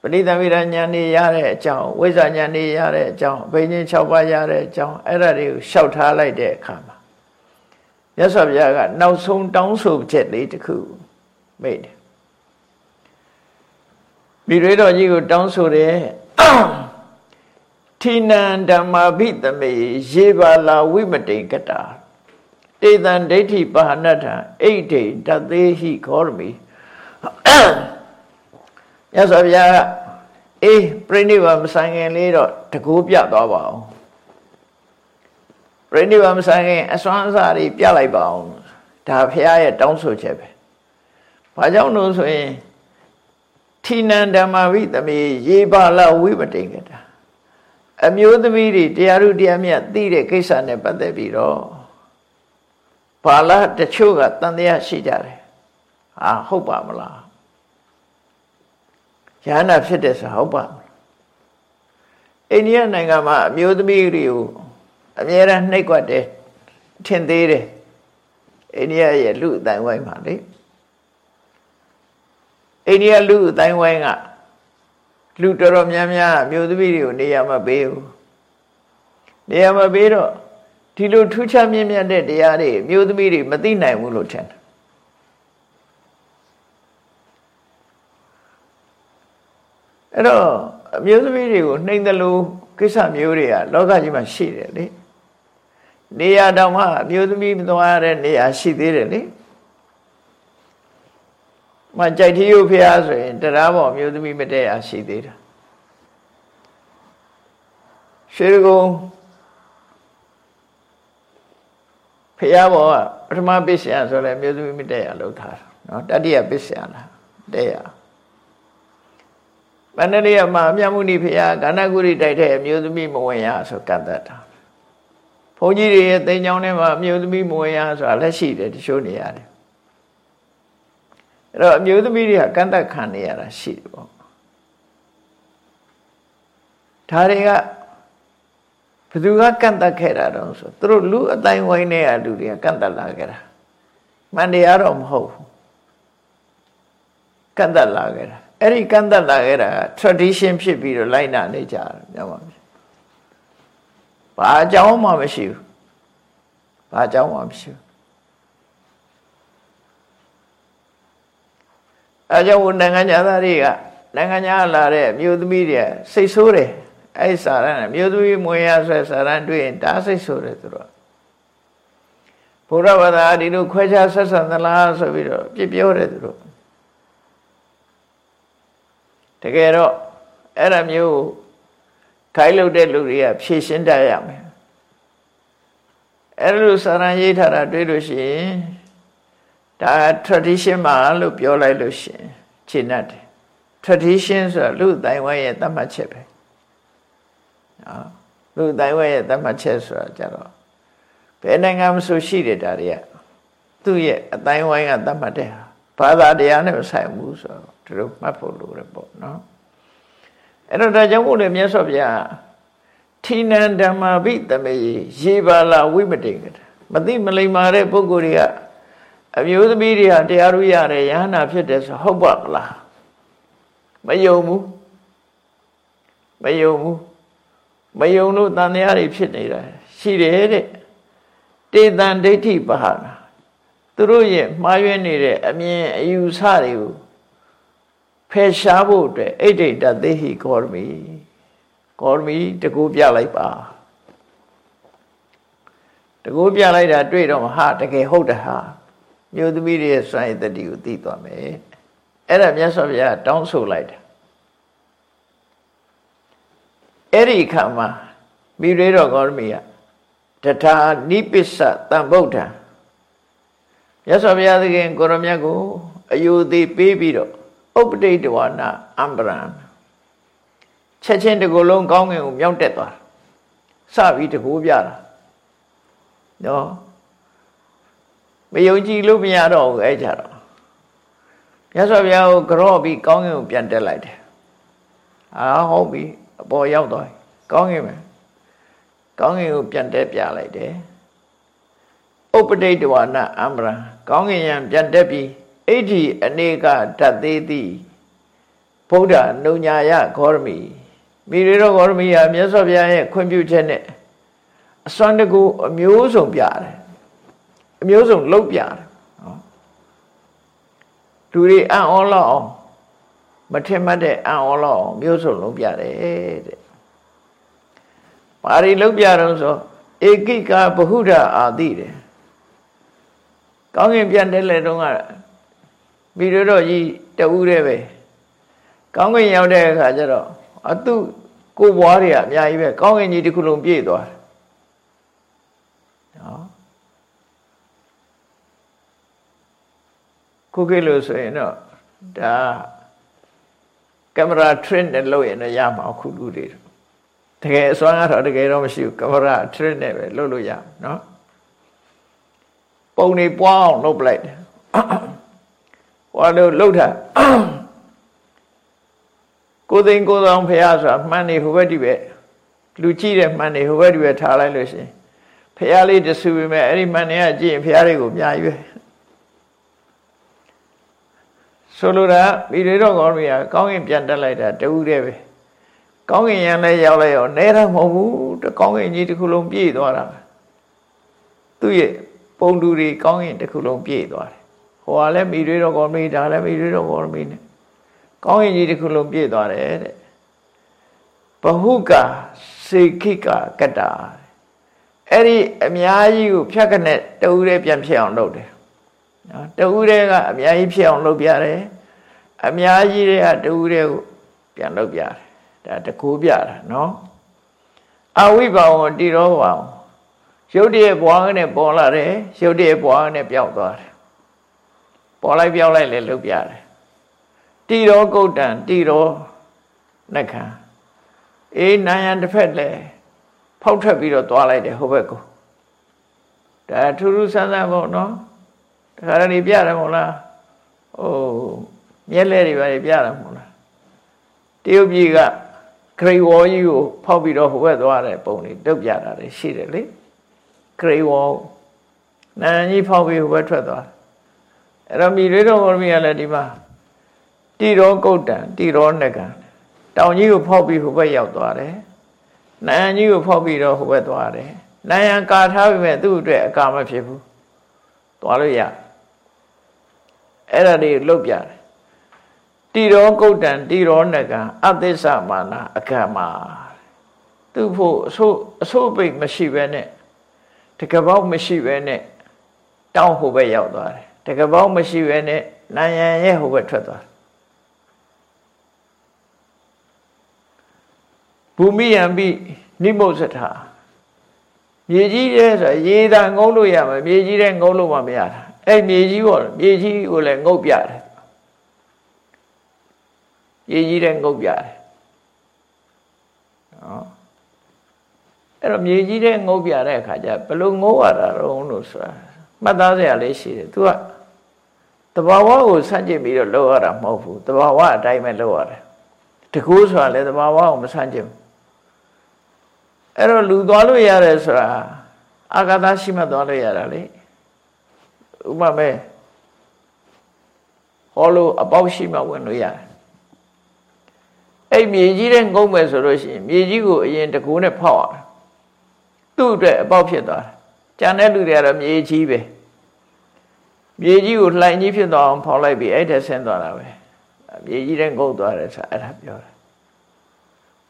ပဏိသမီရဉာဏ်နေရတဲ့အကြောင်းဝိဇ္ဇာဉာဏ်နေရတဲ့အကြောင်းဘိညာဉ်6ပါးရတဲ့အကြောင်းအဲ့ဒါတွေကိုရှောက်ထားလိုက်တဲ့အခါမှာ မြတ်စွာဘုရားကနောက်ဆုံးတောင်းဆိုချက်လေးတစ်ခုမိတ်တယ်မိရွေတော်ကြီးကိုတောင်းဆိုတယ်ထိနံဓမ္မာဘိသမေရေပါလာဝိမတိကတာတေတံဒိဋ္ဌိပါဏထံအိဋ္ဌိတသေးဟိခောရမိမြတ်စွာဘုရားကအေးပြိဋိဘမဆိုင်ခင်လေးတော့တကူပြသွားပါအောင် ပြိဋိဘမဆိုင်ခင်အစွမ်းအစတွေပြလိုက်ပါအောင်ဒါဘုရားရဲ့တောင်းဆိုချက်ပဲဘာကြောင့်လို့ဆိုရင်ထိနံဓမ္မဝိသမေရေပါလဝိပတိကတာအမျိုးသမီးတွေတရားဥတရားမြတ်သိတဲ့ကိစ္စနဲ့ပတ်သက်ပြီးတော့ဘာလာတချို့ကတန်တရားရှိကြတယ်ဟာဟုတ်ပါမလားယန္နာဖြစ်တယ်ဆိုဟုတ်ပါမလားအိန္ဒိယနိုင်ငံမှာအမျိုးသမီးတွေကို အများအားနှိပ်ကွက်တယ်ထင်သေးတယ်အိန္ဒိယရဲ့လူအတိုင်းဝိုင်းမှာလေအိန္ဒိယလူအတိုင်းဝိုင်းကလူတော်တော်များများအမျိုးသမီးတွေကိုနေရာမပေးဘူးနေရာမပေးတော့ဒီလိုထူးခြားမြင့်မြတ်တဲ့တရားတွေအမျိုးသမီးတွေမသိနိုင်ဘူးလို့ထင်တယ်အဲ့တော့အမျိုးသမီးတွေကိုနှိမ့်တယ်လို့ကိစ္စမျိုးတွေကလောကကြီးမှာရှိတယ်လေ နေရာတောင်မှအမျိုးသမီးမသွားရတဲ့နေရာရှိသေးတယ်လေမကြိုက်ထီးရုပ်ဖျားဆိုရင်တရားပေါ်အမျိုးသမီးမတည့်ရရှိသေးတာရွှေကုံဖဖះဘောကပထမပစ္စယဆိုလဲမြို့သမီးမတက်ရလောက်ထားတာနော်တတိယပစ္စယလားတက်ရဗန္ဒရိယမှာအမြတ်မုနိဖះကန္နကုရိတိုက်တဲ့အမျိုးသမီးမဝင်ရဆိုကတ်တတ်တာ ဘုန်းကြီးတွေရဲ့သိញ្ញောင်းထဲမှာအမျိုးသမီးမဝင်ရဆိုတာလက်ရှိတယ်တချို့နေရတယ်အဲ့တော့အမျိုးသမီးတွေကကန့်တတ်ခံနေရတာရှိတယ်ပေါ့ဒါတွေကဘသူကကန့်တတ်ခဲ့တာတော့ဆိုသူတို့လူအတိုင်းဝိုင်းတဲ့လူတွေကကန့်တတ်လာခဲ့တာမှန်တရားတော့မဟုတ်ဘူးကန့်တတ်လာခဲ့တာအဲ့ဒီကန့်တတ်လာခဲ့တာ tradition ဖြစ်ပြီးတော့လိုက်နာနေကြတယ်ညောင်းပါဗျ ဘာအကြောင်းမှမရှိဘူးဘာအကြောင်းမှမရှိဘူးအဲကြောင့်နိုင်ငံသားတွေကနိုင်ငံလာတဲ့အမျိုးသမီးတွေစိတ်ဆိုးတယ်အဲ့စာရန်မြို့သူကြီးမွေရဆွဲစာရန်တွေ့ရင်ဒါစိတ်ဆိုတယ်သူတို့ဘုရားဘာသာဒီလိုခွဲခြားဆက်ဆံသလားဆိုပြီးတော့ပြပြောတယ်သူတို့တကယ်တော့အဲ့ဒါမျိုး ခိုင်းလုပ်တဲ့လူတွေကဖြည့်ရှင်းတတ်ရမယ်အဲ့လိုစာရန်ရေးထားတာတွေ့လို့ရှိရင်ဒါ tradition မှာလို့ပြောလိုက်လို့ရှိရင်ရှင်းတတ်တယ် tradition ဆိုတာလူအတိုင်းဝိုင်းရဲ့သတ်မှတ်ချက်ပဲနော်လူတိုင်းဝဲရဲ့သတ်မှတ်ချက်ဆိုတာကြတော့ဘယ်နိုင်ငံမှဆိုရှိတယ်ဒါတွေကသူ့ရဲ့အတိုင်းဝိုင်းကသတ်မှတ်တဲ့ဟာဘာသာတရားနဲ့မဆိုင်ဘူးဆိုတော့သူတို့မှတ်ဖို့လိုတယ်ပေါ့နော် အဲ့တော့ဒါကြောင့်မို့လေမြတ်စွာဘုရားထိနန္ဓမ္မာဘိတမေရေပါလာဝိမတေကမသိမလိမ္မာတဲ့ပုဂ္ဂိုလ်တွေကအမျိုးသမီးတွေဟာတရားဥရတယ်ယဟနာဖြစ်တယ်ဆိုဟုတ်ပါမလားမယုံဘူးမယုံဘူးမယုံလို့တန်တရားတွေဖြစ်နေတာရှိတယ်တဲ့တေတံဒိဋ္ဌိပါဟာသူတို့ရဲ့မှားယွင်းနေတဲ့အမြင်အယူဆတွေကို ဖယ်ရှားဖို့အတွက်အိဋ္ဌိတသေဟိကောရမီကောရမီတကူပြလိုက်ပါတကူပြလိုက်တာတွေ့တော့ဟာတကယ်ဟုတ်တယ်ဟာမြို့သမီးတွေရဲ့စွမ်းရည်တတိကိုသိသွားမယ်အဲ့ဒါမြတ်စွာဘုရားတောင်းဆိုလိုက်တယ်အဲ့ဒီခါမှာမိရေတော်ဂေါရမီကတထာနိပစ္စတံဗုဒ္ဓံမြတ်စွာဘုရားသခင်ကိုရမြတ်ကိုအယူသေးပေးပြီးတော့ ဥပတိတဝနာအံပရံချက်ချင်းတကူလုံးကောင်းငင်ကိုမြောက်တက်သွားစပြီးတကူပြတာနော်မယုံကြည်လို့မရတော့ဘူးအဲ့ကြတော့မြတ်စွာဘုရားကိုကြော့ပြီးကောင်းငင်ကိုပြန်တက်လိုက်တယ်အာဟုတ်ပြီအပေါ်ရောက်သွားကောင်းကင်ပဲကောင်းကင်ကိုပြန်တက်ပြလိုက်တယ်ဥပဒိတဝနာအမရံကောင်းကင်ယံပြန်တက်ပြီး အိဋ္ဌိအနေကဓာတ်သေးသည်ဗုဒ္ဓနုညာယဂေါရမီမိရေတော်ဂေါရမီဟာမြတ်စွာဘုရားရဲ့ခွင့်ပြုချက်နဲ့အစွမ်းတကူအမျိုးစုံပြတယ်အမျိုးစုံလှုပ်ပြတယ်နော်လူတွေအံ့ဩလောက်အောင်မထင်မှတ်တဲ့အံ့ဩလောက်အောင်မျိုးစုံလုံးပြတယ်တဲ့ဘာတွေလုံးပြတော့ဆိုဧကိကဗဟုဒအာတိတယ်ကောင်းကင်ပြန်တဲ့လေတုန်းက မိတို့တော့ကြီးတူးတဲ့ပဲကောင်းကင်ရောက်တဲ့အခါကျတော့အတုကိုဘွားတွေကအများကြီးပဲကောင်းကင်ကြီးတစ်ခုလုံးပြည့်သွားတယ်နော်ခုခေတ်လို့ဆိုရင်တော့ဒါကင်မရာ trend နဲ့လုပ်ရင်တော့ရမှာအခုလူတွေတကယ်အစွမ်းကတော့တကယ်တော့မရှိဘူးကင်မရာ trend နဲ့ပဲလုပ်လို့ရနော်ပုံနေပွားအောင်လုပ်ပလိုက်တယ် ဟောလို့လှုပ်တာကိုသိန်းကိုဆောင်ဖះဆိုတာမှန်နေဟိုဘက်ဒီဘက်လူကြည့်တဲ့မှန်နေဟိုဘက်ဒီဘက်ထားလိုက်လို့ရှင်ဖះလေးတဆူပဲမဲ့အဲ့ဒီမှန်နေကကြည့်ရင်ဖះလေးကိုအများကြီးပဲဆိုလိုတာမိတွေတော့ကောင်းပြီကောင်းရင်ပြန်တက်လိုက်တာတူးတယ်ပဲကောင်းကင်ရံလဲရောက်လိုက်ရောနဲတာမဟုတ်ဘူးတကောင်းကင်ကြီးတစ်ခုလုံးပြည့်သွားတာသူ့ရဲ့ပုံတူတွေကောင်းကင်တစ်ခုလုံးပြည့်သွားတယ်ဟို ကလည်းမိတွေတော့ကောင်းပြီဒါလည်းမိတွေတော့ကောင်းပြီနဲ့ကောင်းကင်ကြီးတစ်ခုလုံးပြည့်သွားတယ်တဲ့ဘဟုကစေခိကကတ္တာအဲ့ဒီအများကြီးကိုဖြတ်ခနဲ့တူးတဲ့ပြန်ဖြစ်အောင်လုပ်တယ်နော်တူတဲ့ကအများကြီးဖြစ်အောင်လုပ်ပြတယ်အများကြီးတွေကတူတဲ့ကိုပြန်လုပ်ပြတယ်ဒါတကူပြတာနော်အဝိဘာဝတိရောဝံရုပ်တည်းဘွားနဲ့ပေါ်လာတယ်ရုပ်တည်းဘွားနဲ့ပျောက်သွားတယ် ပေါ်လိုက်ပြောက်လိုက်လည်းလုတ်ပြတယ်တိရောကုတ်တံတိရောနှက်ခံအေးနာယံတစ်ဖက်လည်းဖောက်ထွက်ပြီးတော့သွားလိုက်တယ်ဟိုဘက်ကိုဒါထူးထူးဆန်းဆန်းပေါ့နော်တခါတည်းပြတယ်မို့လားဟိုမျက်လဲတွေပါပြတယ်မို့လားတရုတ်ပြည်ကဂရိဝေါ်ကြီးကိုဖောက်ပြီးတော့ဟိုဘက်သွားတဲ့ပုံတွေတုတ်ပြတာတွေရှိတယ်လေဂရိဝေါ်နန်ကြီးဖောက်ပြီးဟိုဘက်ထွက်သွား အဲ့တော့မိရိတော်ဘောမီကလည်းဒီမှာတိရောကုတ်တံတိရောနကံတောင်ကြီးကိုဖောက်ပြီးဟိုဘက်ရောက်သွားတယ်နန်ကြီးကိုဖောက်ပြီးတော့ဟိုဘက်သွားတယ်နန်ရန်ကာထားပြီမဲ့သူ့အတွက်အကာမဖြစ်ဘူးသွားလို့ရအဲ့ဒါတွေလုတ်ပြတယ်တိရောကုတ်တံတိရောနကံအသစ္ဆမာနအကမ္မာသူ့ဖို့အဆိုးအဆိုးပိတ်မရှိပဲနဲ့တကပောက်မရှိပဲနဲ့တောင်းဟိုဘက်ရောက်သွားတယ် တကပောက်မရှိပဲနဲ့နာယံရဲ့ဟိုဘက်ထွက်သွားဘူမိယံပိနိမုစထမြေကြီးတဲ့ဆိုရေသာငုံလို့ရမယ်မြေကြီးတဲ့ငုံလို့မှမရတာအဲ့မြေကြီးပေါ့မြေကြီးကိုလည်းငုတ်ပြတယ်ရေကြီးတဲ့ငုတ်ပြတယ်နော်အဲ့တော့မြေကြီးတဲ့ငုတ်ပြတဲ့အခါကျဘယ်လိုငုတ်ရတာတော့လို့ဆိုတာမှတ်သားစရာလေးရှိတယ် तू က တဘာဝကိုစန့်ကျင်ပြီးတော့လောက်ရတာမဟုတ်ဘူးတဘာဝအတိုင်းပဲလောက်ရတယ်တကူဆိုတာလည်းတဘာဝကိုမစန့်ကျင်ဘူးအဲ့တော့လူသွားလို့ရတယ်ဆိုတာအာဂတရှိမှသွားလို့ရတာလေဥပမာဟောလို့အပေါက်ရှိမှဝင်လို့ရတယ်အဲ့မြေကြီးတဲ့ငုံမယ်ဆိုလို့ရှိရင်မြေကြီးကိုအရင်တကူနဲ့ဖောက်ရတယ်သူ့အတွက်အပေါက်ဖြစ်သွားတယ်ကြံတဲ့လူတွေကတော့မြေကြီးပဲ မြေကြီးကိုလှိုင်ကြီးဖြစ်သွားအောင်ဖောက်လိုက်ပြီးအဲ့တက်ဆင်းသွားတာပဲမြေကြီးတဲ့ငုံသွားတယ်ဆိုအဲ့ဒါပြောတယ်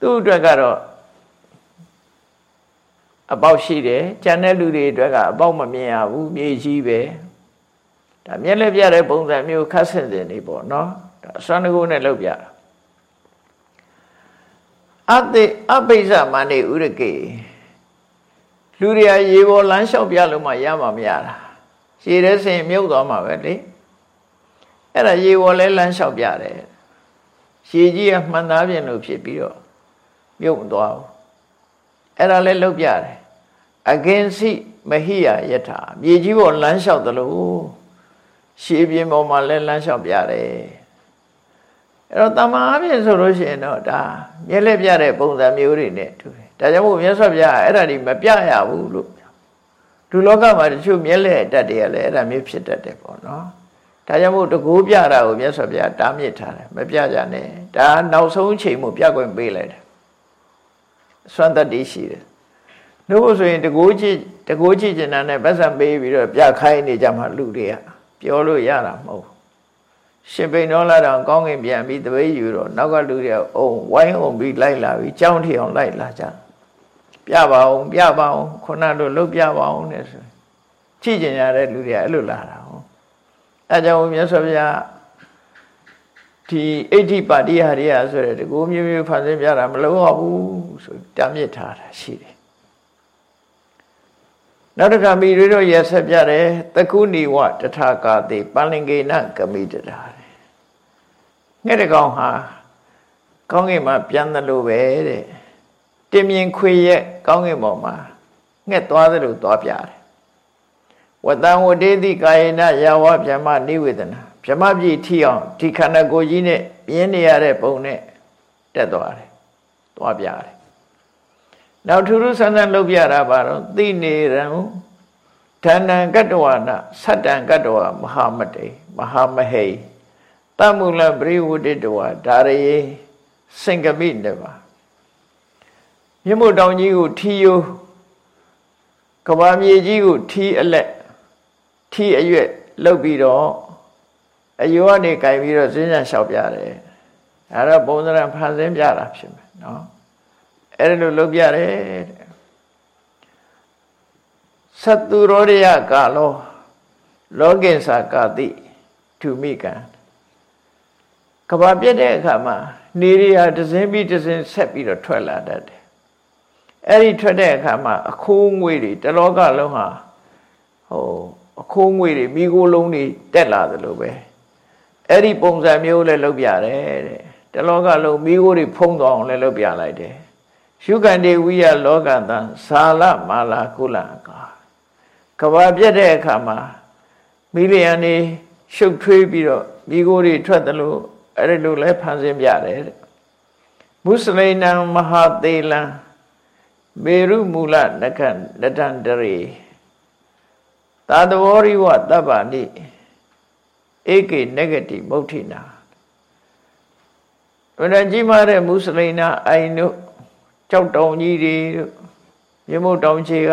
သူ့အတွက်ကတော့အပေါက်ရှိတယ်ကြံတဲ့လူတွေအတွက်ကအပေါက်မမြင်ရဘူးမြေကြီးပဲဒါမျက်လက်ပြတဲ့ပုံစံမျိုးခတ်ဆင်စင်နေပေါ့နော်ဒါအစွမ်းတကူနဲ့လောက်ပြတာအတိအပိစ္ဆမဏိဥရကေလူတွေရေပေါ်လမ်းလျှောက်ပြလို့မှရမှာမရတာ ရေထဲဆင်မြုပ်သွားမှာပဲလေအဲ့ဒါရေပေါ်လဲလမ်းလျှောက်ပြတယ်ရေကြီးကမှန်သားပြင်လို့ဖြစ်ပြီးတော့မြုပ်သွားဘူးအဲ့ဒါလဲလောက်ပြတယ်အကင်စီမဟိယယထာမြေကြီးပေါ်လမ်းလျှောက်သလိုရှေးပြင်းပေါ်မှာလဲလမ်းလျှောက်ပြတယ်အဲ့တော့တမန်အပြင်ဆိုလို့ရှိရင်တော့ဒါမျက်လက်ပြတဲ့ပုံစံမျိုးတွေနဲ့တူတယ်ဒါကြောင့်မို့မြတ်စွာဘုရားအဲ့ဒါဒီမပြရဘူးလို့ ဒုလောကမှာတချို့မျက်လက်တတ်တယ်လည်းအဲ့ဒါမျိုးဖြစ်တတ်တယ်ပေါ့နော်ဒါကြောင့်မို့တကူပြတာကိုမြတ်စွာဘုရားတားမြစ်ထားတယ်မပြကြနဲ့ဒါနောက်ဆုံးချိန်မို့ပြခွင့်ပေးလိုက်တယ်စွမ်းတတ်တည်ရှိတယ်တို့ဆိုရင်တကိုးကြည့်တကိုးကြည့်ကျင်တာနဲ့ပတ်စံပေးပြီးတော့ပြခိုင်းနေကြမှာလူတွေကပြောလို့ရတာမဟုတ်ရှင်ပိန်တော်လာတော့ကောင်းကင်ပြန်ပြီးတပိတ်ယူတော့နောက်ကလူတွေအုံဝိုင်းအောင်ပြီးလိုက်လာပြီးကြောင်းထီအောင်လိုက်လာကြ ပြပါအောင်ပြပါအောင်ခုနတို့လုတ်ပြပါအောင်တဲ့ဆိုကြည့်ကျင်ရတဲ့လူတွေကအဲ့လိုလာတာဟုတ်အဲကြောင့်မြတ်စွာဘုရားဒီအဋ္ဌိပါတိဟာရိယဆိုတဲ့တကူမျိုးမျိုးဖန်ဆင်းပြတာမလို့ရဘူးဆိုတာမြစ်ထားတာရှိတယ်နောက်တစ်ခါမိတွေတော့ရက်ဆက်ပြတယ်တကုဏီဝတထကာတိပလင်္ကေနကမိတတာငှက်တကောင်ဟာကောင်းကင်မှာပြန်တယ်လို့ပဲတဲ့ တင်မြင်ခွေရက်ကောင်းကင်ပေါ်မှာငှက်သွားတယ်လို့သွားပြတယ်ဝတံဝတေတိကာယေနယာဝဗြဟ္မနိဝေဒနာဗြဟ္မပြည့်ထီအောင်ဒီခန္ဓာကိုယ်ကြီးနဲ့ပြင်းနေရတဲ့ပုံနဲ့တက်သွားတယ်သွားပြတယ်နောက်ထူးထူးဆန်းဆန်းလုပ်ပြတာပါတော့သိနေရံဌာဏံကတ္တဝနာသတ္တံကတ္တဝမဟာမတေမဟာမဟေတမုလပရိဝုဒ္ဓတဝဒါရေစင်္ကမိနေပါ မြတ်မို့တောင်ကြီးကိုထီယိုကဘာမြေကြီးကိုထီအလက်ထီအရွက်လုပ်ပြီးတော့အယောကနေကြိုင်ပြီးတော့ဈဉ္ညာလျှောက်ပြတယ်အဲဒါပုံစံဖန်ဆင်းပြတာဖြစ်မယ်နော်အဲ့ဒါလိုလုပ်ပြတယ်သတ္တုရောရယကာလောလောကင်္စာကာတိထုမိကံကဘာပြည့်တဲ့အခါမှာနေရတစင်းပြီးတစင်းဆက်ပြီးတော့ထွက်လာတတ်တယ် အဲ့ဒီထွက်တဲ့အခါမှာအခိုးငွေတွေတလောကလုံးဟာဟိုအခိုးငွေတွေမိခိုးလုံးတွေတက်လာသလိုပဲအဲ့ဒီပုံစံမျိုးလည်းလုပ်ပြတယ်တဲ့တလောကလုံးမိခိုးတွေဖုံးသွားအောင်လည်းလုပ်ပြလိုက်တယ်ရှုကန္တေဝိယလောကတံဇာလမာလာကုလကာကဘာပြက်တဲ့အခါမှာမိလျံနေရှုပ်ထွေးပြီးတော့မိခိုးတွေထွက်သလိုအဲ့ဒီလိုလဲဖန်ဆင်းပြတယ်တဲ့မုစလိနံမဟာသေးလံ မေရုမူလနကနတန္တရေသာတဝရိဝတပ္ပနိဧကေနဂတိမုဋ္ဌိနာဘယ်နဲ့ကြီးမားတဲ့မုစလိနာအိုင်တို့ကြောက်တောင်ကြီးတွေတို့မြေမုတ်တောင်ချေက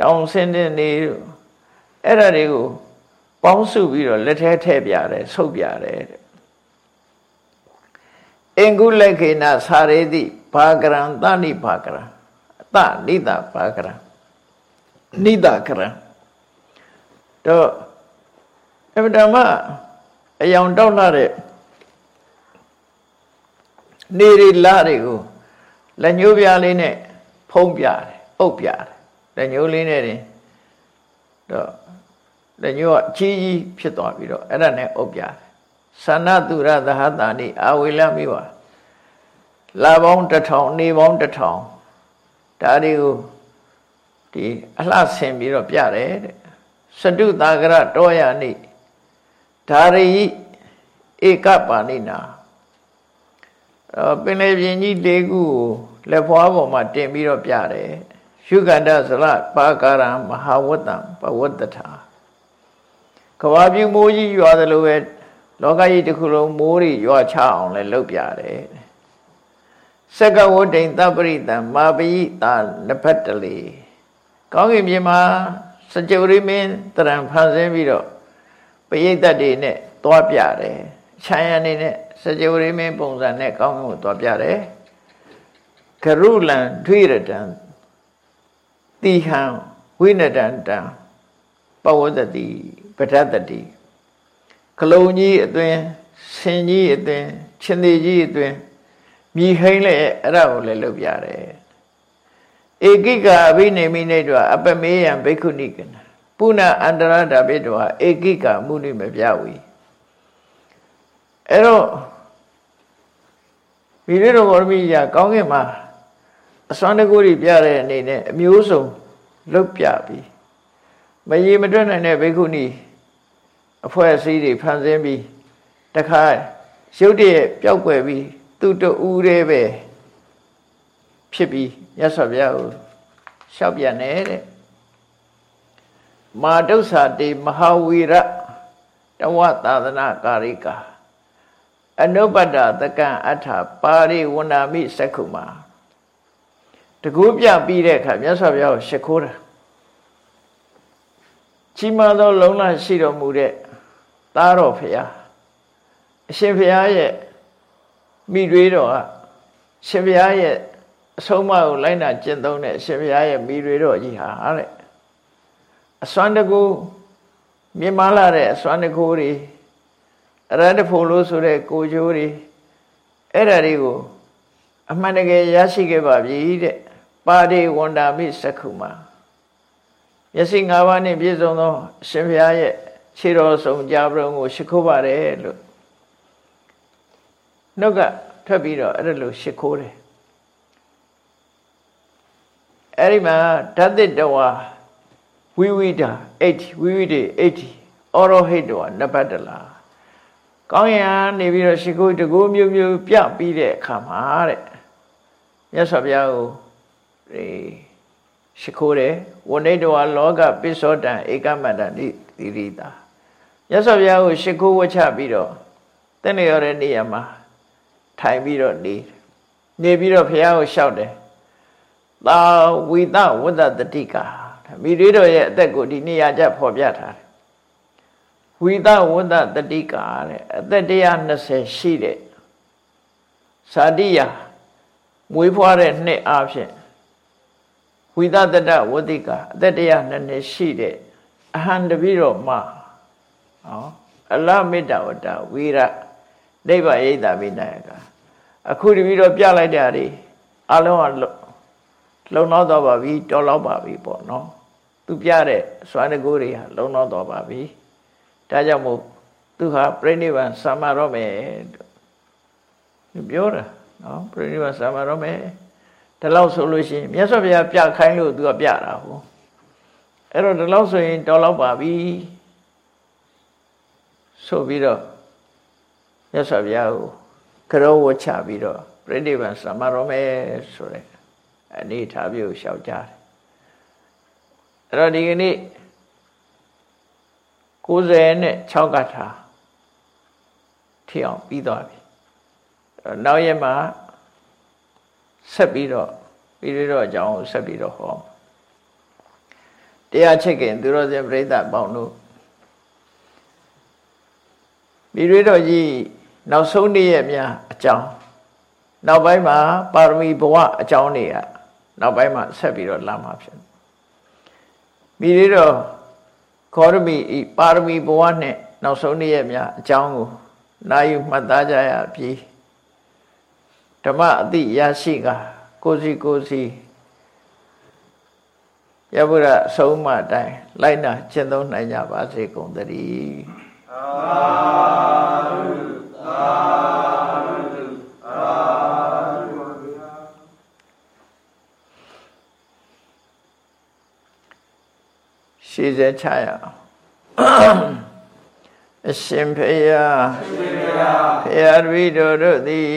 တောင်ဆင်းတဲ့နေတို့အဲ့ဒါတွေကိုပေါင်းစုပြီးတော့လက်ထဲထည့်ပြတယ်ဆုပ်ပြတယ်အင်္ဂုလက်ခေနသာရေတိ ဘာကရံသနိဘာကရံအတနိတဘာကရံနိတကရံတော့အမတမအယောင်တောက်လာတဲ့နေရီလာတွေကိုလက်ညှိုးပြားလေးနဲ့ဖုံးပြတယ်အုပ်ပြတယ်လက်ညှိုးလေးနဲ့တင်တော့လက်ညှိုးကအကြီးကြီးဖြစ်သွားပြီးတော့အဲ့ဒါနဲ့အုပ်ပြတယ်သနတုရသဟတာနိအာဝေလမိဝ လာပေါင်းတစ်ထောင်နေပေါင်းတစ်ထောင်ဒါတွေကိုဒီအလှဆင်ပြီးတော့ပြတယ်တဲ့စတုတာကရတောယနိဓာရိဧကပါဏိနာပင်လေပြင်ကြီး၄ခုကိုလက်ဖွားပေါ်မှာတင်ပြီးတော့ပြတယ်ရှုကန္တဇလပါကာရံမဟာဝတ္တံပဝတ္တထာကဘာပြုမိုးကြီးရွာတယ်လို့ပဲလောကကြီးတစ်ခုလုံးမိုးတွေရွာချအောင်လဲလုပ်ပြတယ် စကဝဋ္ဌိန်တပရိတံမာပိတာနဖတ်တလေကောင်းကင်မြေမှာစကြဝဠာမင်းတရံဖန်ဆင်းပြီးတော့ပရိသတ်တွေနဲ့သွားပြတယ်ခြံရနေနဲ့စကြဝဠာမင်းပုံစံနဲ့ကောင်းကင်ကိုသွားပြတယ်ကရုလံထွေရတံတိဟံဝိနတံတံပဝတ္တိပဋ္ဌတတိကလုံကြီးအသွင်ဆင်ကြီးအသွင်ရှင်သေးကြီးအသွင် မြည်ဟိမ့်လေအဲ့ဒါကိုလည်းလုပ်ပြတယ်ဧကိကအဘိနေမိနေတော အပမေယံဘိက္ခုနိကနာပုဏ္ဏအန္တရဓာပိတောဧကိကမုနိမပြဝီအဲ့တော့ဒီလိုတော်ဘောရမီကြီးကောင်းကင်မှာအစွမ်းတကူတွေပြတဲ့အနေနဲ့အမျိုးစုံလုတ်ပြပြီးမရေမတွက်နိုင်တဲ့ဘိက္ခုနီအဖွဲ့အစည်းတွေဖန်ဆင်းပြီးတခါရုပ်တရက်ပျောက်ွယ်ပြီး သူ့တူဦးတွေပဲဖြစ်ပြီးရသော်ဘုရားကိုလျှောက်ပြန်နေတဲ့မာဒုဆာတေမဟာဝီရတဝသာသနာကာရိကာအနုပ္ပတ္တတကံအထာပါရိဝဏမိစက္ခုမာတကူပြပြီးတဲ့အခါမြတ်စွာဘုရားကိုရှ िख ိုးတာကြီးမားသော လုံလရှိတော်မူတဲ့သားတော်ဖရာအရှင်ဖရာရဲ့ မိတွေးတော်ကရှင်ဖရာရဲ့အဆုံးအမကိုလိုက်နာကျင့်သုံးတဲ့အရှင်ဖရာရဲ့မိတွေးတော်ကြီးဟာတဲ့အစွမ်းတကူမြင်မလာတဲ့အစွမ်းတကူတွေအရတဖို့လို့ဆိုတဲ့ကိုချိုးတွေအဲ့ဒါတွေကိုအမှန်တကယ်ရရှိခဲ့ပါပြီတဲ့ပါရိဝန္တာမိစက္ခုမှာမျက်စိ၅ပါးနဲ့ပြည့်စုံသောအရှင်ဘုရားရဲ့ခြေတော်ဆုံးကြပရုံကိုရှိခိုးပါတယ်လို့ နှုတ်ကထွက်ပြီးတော့အဲ့ဒါလို့ရှိခိုးတယ်အဲ့ဒီမှာဓာတ်တဝါဝိဝိတာ80ဝိဝိတေ80အောရဟိတဝါနပတ္တလာကောင်းရန်နေပြီးတော့ရှိခိုးတကူမျိုးမျိုးပြပြီးတဲ့အခါမှာတဲ့မြတ်စွာဘုရားကိုဒီရှိခိုးတယ်ဝဏိတဝါလောကပိစောတံဧကမတ္တနိသီရိတာမြတ်စွာဘုရားကိုရှိခိုးဝှချပြီးတော့တင့်လျော်တဲ့နေရာမှာ ထိုင်ပြီးတော့နေနေပြီးတော့ဘုရားကိုလျှောက်တယ်သာဝိတဝတ္တတတိကာမိတွေတော်ရဲ့အသက်ကိုဒီနေရာကျဖော်ပြထားတယ်ဝိတဝတ္တတတိကာတဲ့အသက်120ရှိတဲ့သာတိယမွေးဖွားတဲ့နှစ်အားဖြင့်ဝိသတတဝတိကအသက်တရားနှစ်နှစ်ရှိတဲ့အဟံတပိတော်မှာနော်အလမေတ္တဝတ္တဝိရနိဗ္ဗာန်ဣဒ္ဓမိနာယက အခုတပိတော်ပြလိုက်တဲ့အရာအလုံးကလုံလောက်တော့ပါပြီတော်လောက်ပါပြီပေါ့နော်သူပြတဲ့စွမ်းတကူတွေဟာလုံလောက်တော့ပါပြီဒါကြောင့်မို့သူဟာပြိဋိဘံဆံမတော့မယ်သူပြောတာနော်ပြိဋိဘံဆံမတော့မယ်ဒီလောက်ဆိုလို့ရှိရင်မြတ်စွာဘုရားပြခိုင်းလို့သူကပြတာဟုတ်အဲ့တော့ဒီလောက်ဆိုရင်တော်လောက်ပါပြီဆိုပြီးတော့မြတ်စွာဘုရားကို ကရောဝချပြီးတော့ပြိဋိဘံဆံမတော့မယ်ဆိုတဲ့အနေထားမျိုးလျှောက်ကြတယ်အဲ့တော့ဒီကနေ့96ကထာထီအောင်ပြီးသွားပြီနောက်ရက်မှာဆက်ပြီးတော့ပြီးတော့အကြောင်းကိုဆက်ပြီးတော့ဟောတရားချစ်ခင်သူတော်စင်ပြိဿပေါင်းတို့ပြီးရတော့ကြီး နောက်ဆုံးနေ့ရက်များအကြောင်းနောက်ပိုင်းမှာပါရမီဘဝအကြောင်းတွေကနောက်ပိုင်းမှာဆက်ပြီးတော့လာမှာဖြစ်ပြီးရတော့ခောရမီပါရမီဘဝနဲ့နောက်ဆုံးနေ့ရက်များအကြောင်းကိုနာယူမှတ်သားကြရပြီဓမ္မအတိရရှိကကိုစီကိုစီယဗုဒ္ဓဆုံးမအတိုင်းလိုက်နာကျင့်သုံးနိုင်ကြပါစေကုန်သတည်းသာဓု သာဓုသာဓုရှိစေချရအောင်အရှင်ဖေယဖေယတပိတော်တို့သည်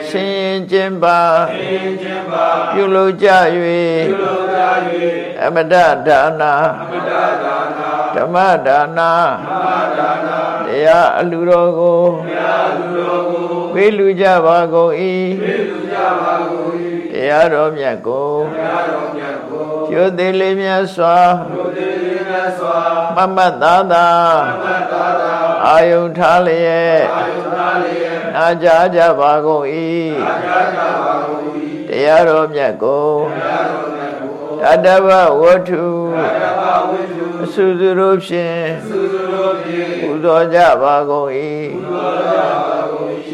ဆင်းရဲခြင်းပါပြုလုပ်ကြ၍အမတဒါနာဓမ္မဒါနာတရားအလူတော်ကိုဝေလူကြပါကုန်၏တရားတော်မြတ်ကိုကျိုးသေးလေးမြတ်စွာမမတ်သာသာအာယုထားလျက် နာကြားကြပါကုန်၏တရားတော်မြတ်ကိုတတဗဝတ္ထုအစုစုတို့ဖြင့်ပူဇော်ကြပါကုန်၏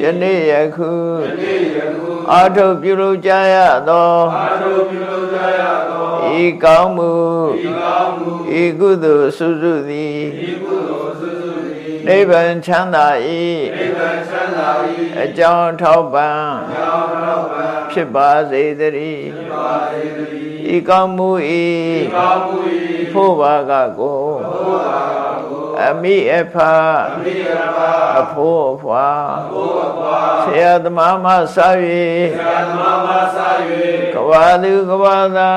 ယနေ့ယခုအာထုပြုလုပ်ကြရသောဤကောင်းမှုဤကုသိုလ်စုစုသည် နိဗ္ဗာန်ချမ်းသာ၏အကြောင်းထောက်ပံ့ဖြစ်ပါစေတည်းဤကောင်းမှု၏ဖို့ပါကကို အမိအဖအဖို့အဖွာဆရာသမားမဆာ၍ကဝါသူကဝါသာ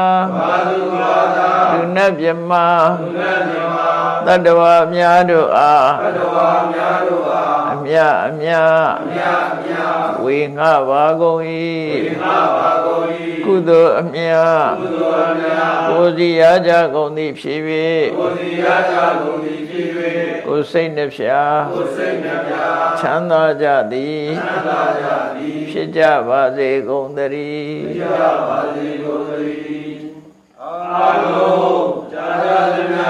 လူနဲ့မြမတတ္တဝါများတို့အားအမြအမြဝေငှပါကုန်၏ကုသိုလ်အမြကိုစီရကြကုန်သည်ဖြစ်၍ကိုစီရကြကုန်သည်ဖြစ်၍ကိုစိတ်နှဖျားကိုစိတ်နှဖျားချမ်းသာကြသည်ချမ်းသာကြသည်ဖြစ်ကြပါစေကုန်သတည်းဖြစ်ကြပါစေကုန်သတည်းအာလုံးကြာကြသမျှ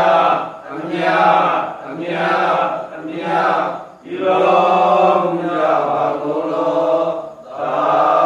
အမြအမြအမြဤတော်မူကြပါကုန်လောသာ